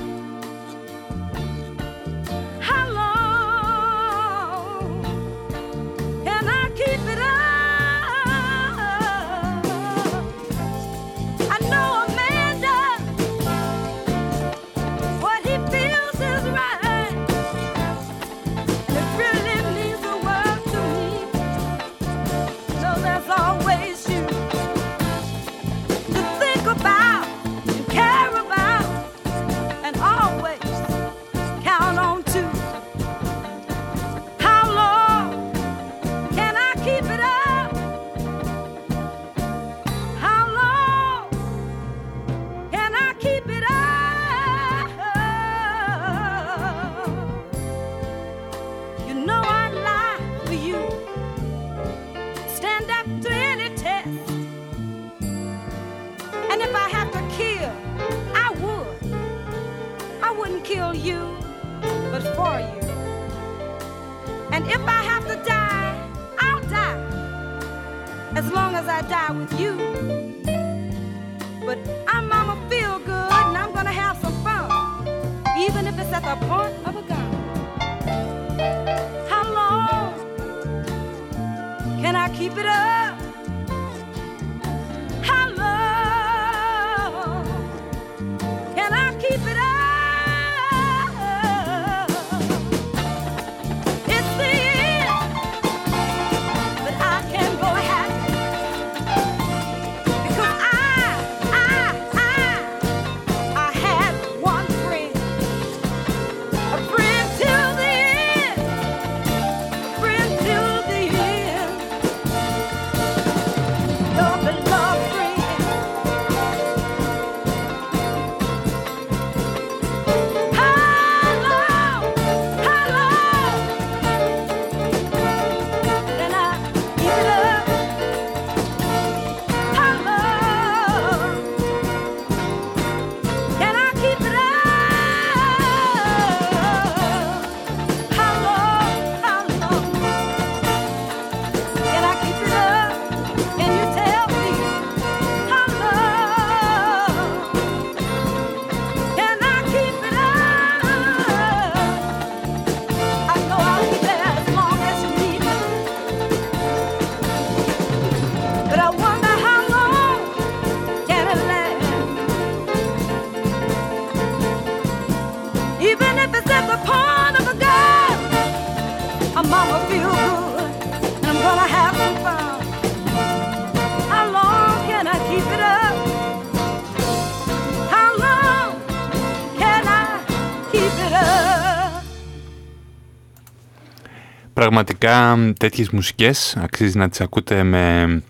Πραγματικά τέτοιες μουσικές αξίζει να τις ακούτε με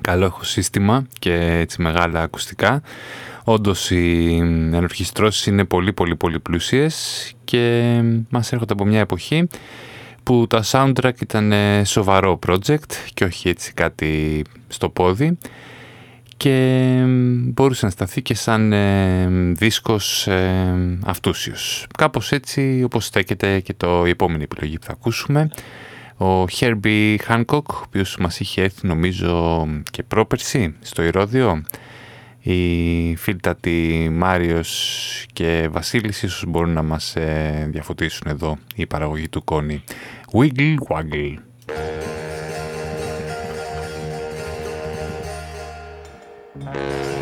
καλό ηχοσύστημα και έτσι μεγάλα ακουστικά. Όντως οι ενορχιστρώσεις είναι πολύ πολύ πολύ πλούσιες και μας έρχονται από μια εποχή που τα soundtrack ήταν σοβαρό project και όχι έτσι κάτι στο πόδι και μπορούσε να σταθεί και σαν ε, δίσκος ε, αυτούσιος. Κάπως έτσι όπως στέκεται και το η επόμενη επιλογή που θα ακούσουμε. Ο Herbie Hancock, ο οποίος μας είχε έρθει νομίζω και πρόπερση στο Ηρώδιο. Οι φίλτατοι Μάριος και Βασίλης ίσως μπορούν να μας ε, διαφωτίσουν εδώ η παραγωγή του Κόνη. Wiggle Waggle. Thanks.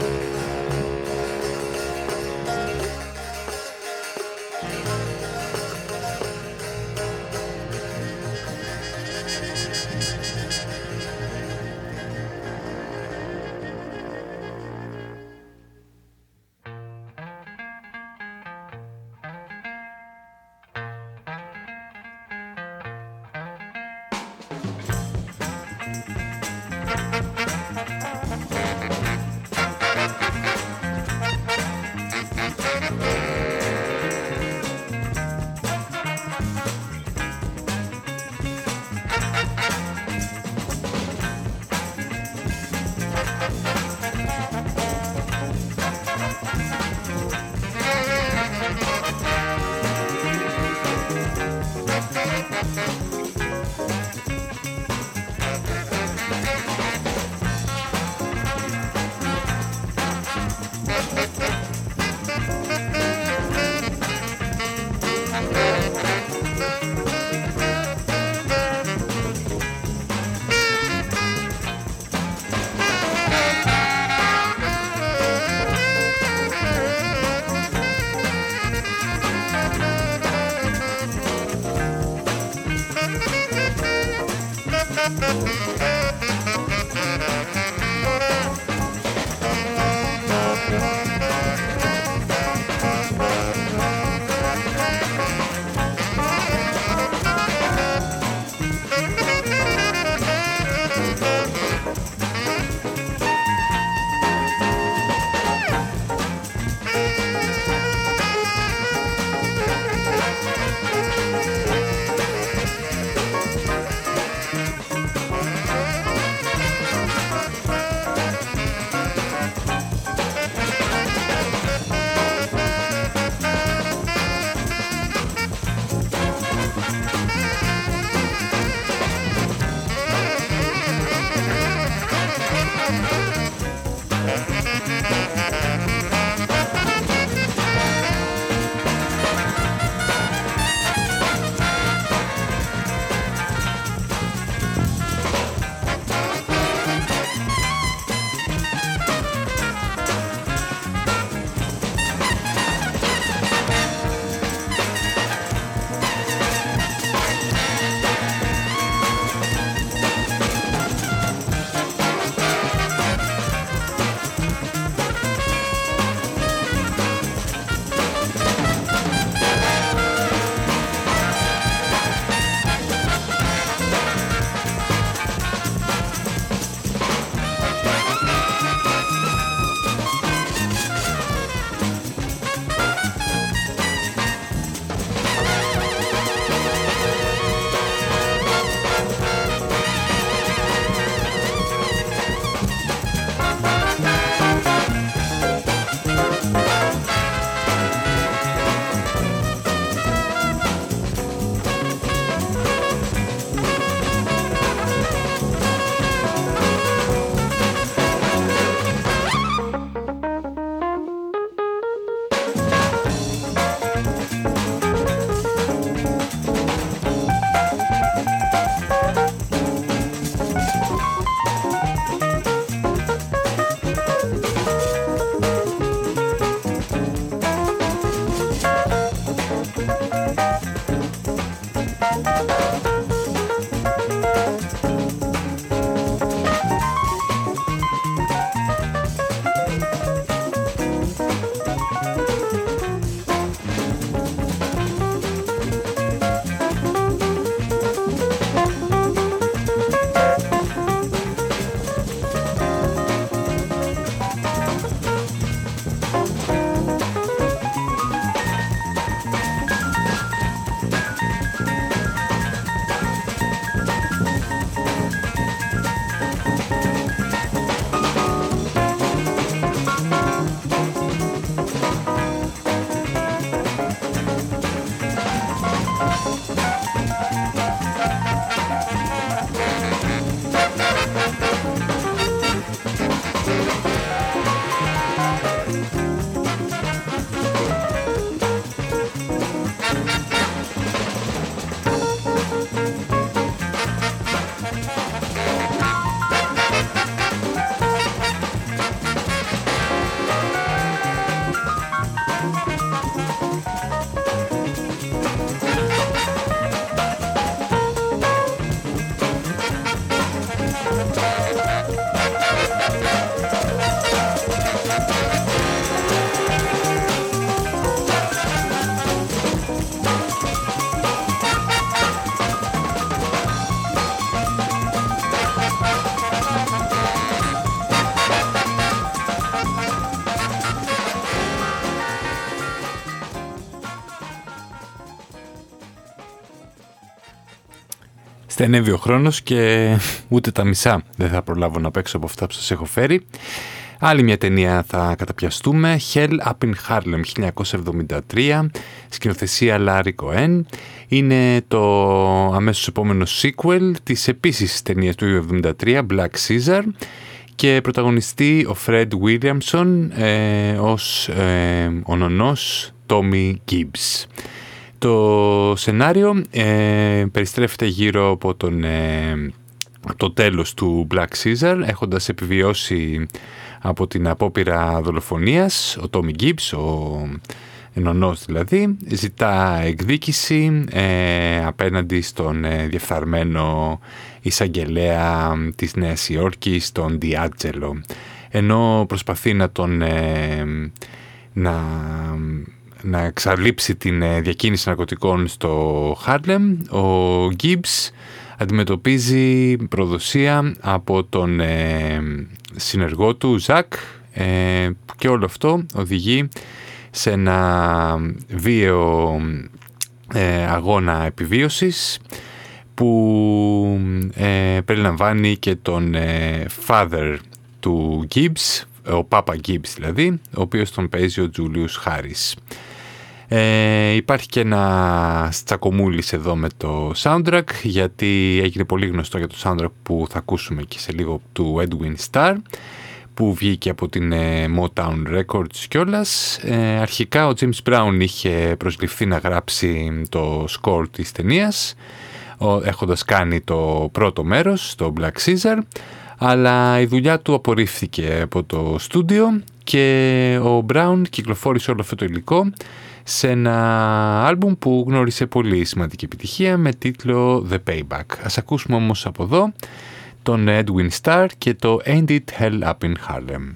Στενεύει ο χρόνος και ούτε τα μισά δεν θα προλάβω να παίξω από αυτά που σας έχω φέρει. Άλλη μια ταινία θα καταπιαστούμε, Hell Up in Harlem 1973, σκηνοθεσία Larry Cohen. Είναι το αμέσως επόμενο sequel της επίσης ταινίας του 1973, Black Caesar και πρωταγωνιστεί ο Fred Williamson ε, ως ε, ο νονός Tommy Gibbs. Το σενάριο ε, περιστρέφεται γύρω από τον, ε, το τέλος του Black Caesar έχοντας επιβιώσει από την απόπειρα δολοφονίας. Ο Τόμι Γκίμπς, ο ενωνός δηλαδή, ζητά εκδίκηση ε, απέναντι στον ε, διεφθαρμένο εισαγγελέα της Νέας Υόρκης, τον Διάτζελο, ενώ προσπαθεί να τον... Ε, να, να εξαλείψει την ε, διακίνηση ναρκωτικών στο Χάρλεμ, ο Γκίμπς αντιμετωπίζει προδοσία από τον ε, συνεργό του Ζακ ε, και όλο αυτό οδηγεί σε ένα βίαιο ε, αγώνα επιβίωσης που περιλαμβάνει και τον father του Gibbs, ο Πάπα Gibbs δηλαδή, ο οποίος τον παίζει ο Τζούλιους Χάρις. Ε, υπάρχει και ένα τσακομούλης εδώ με το soundtrack γιατί έγινε πολύ γνωστό για το soundtrack που θα ακούσουμε και σε λίγο του Edwin Starr που βγήκε από την ε, Motown Records κιόλας. Ε, αρχικά ο James Brown είχε προσληφθεί να γράψει το score της ταινίας έχοντας κάνει το πρώτο μέρος, το Black Caesar αλλά η δουλειά του απορρίφθηκε από το στούντιο και ο Brown κυκλοφόρησε όλο αυτό το υλικό σε ένα άλμπουμ που γνώρισε πολύ σημαντική επιτυχία με τίτλο The Payback. Ας ακούσουμε όμως από εδώ τον Edwin Starr και το Ain't It Hell Up in Harlem.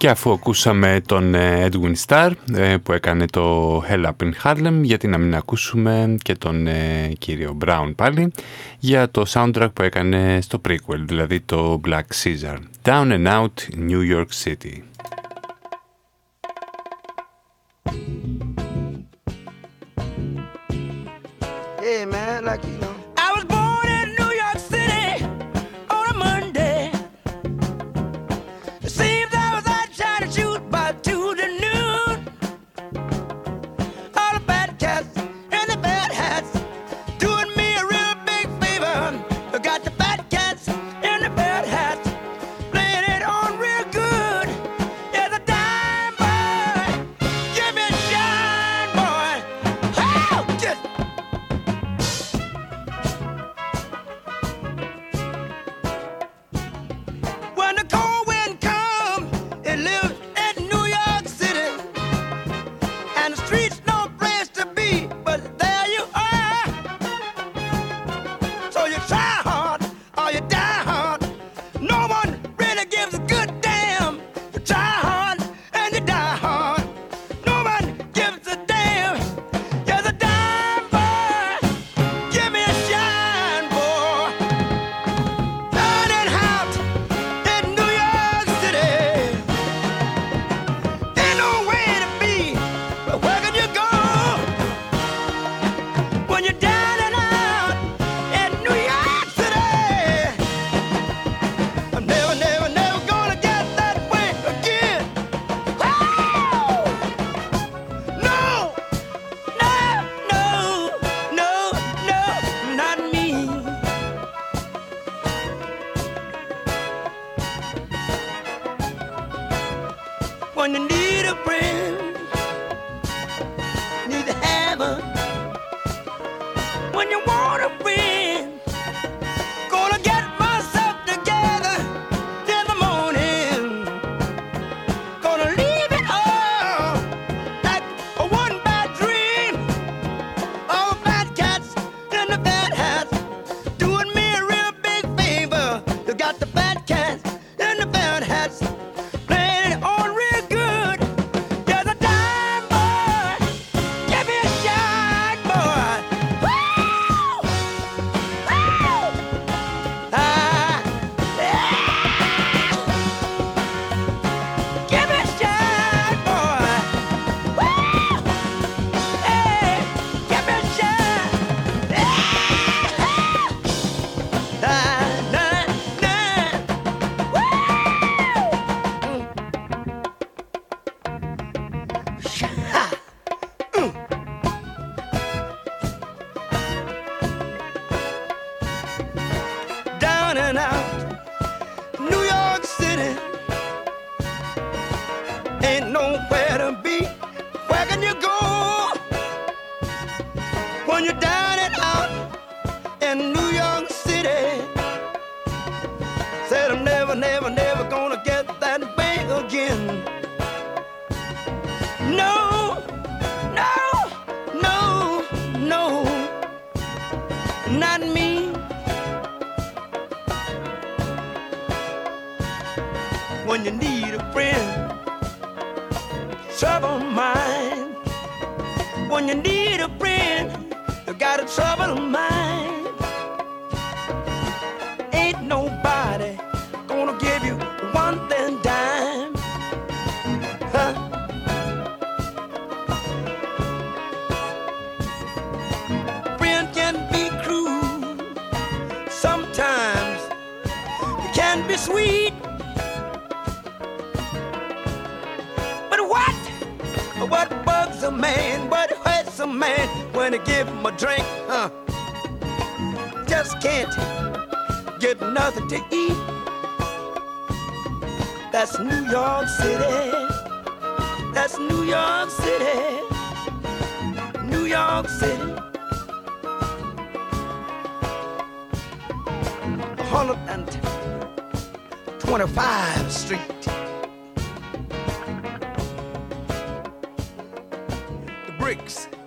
Και αφού ακούσαμε τον ε, Edwin Starr ε, που έκανε το Hell Up in Harlem, γιατί να μην ακούσουμε και τον ε, κύριο Brown πάλι για το soundtrack που έκανε στο prequel, δηλαδή το Black Caesar. Down and Out, New York City.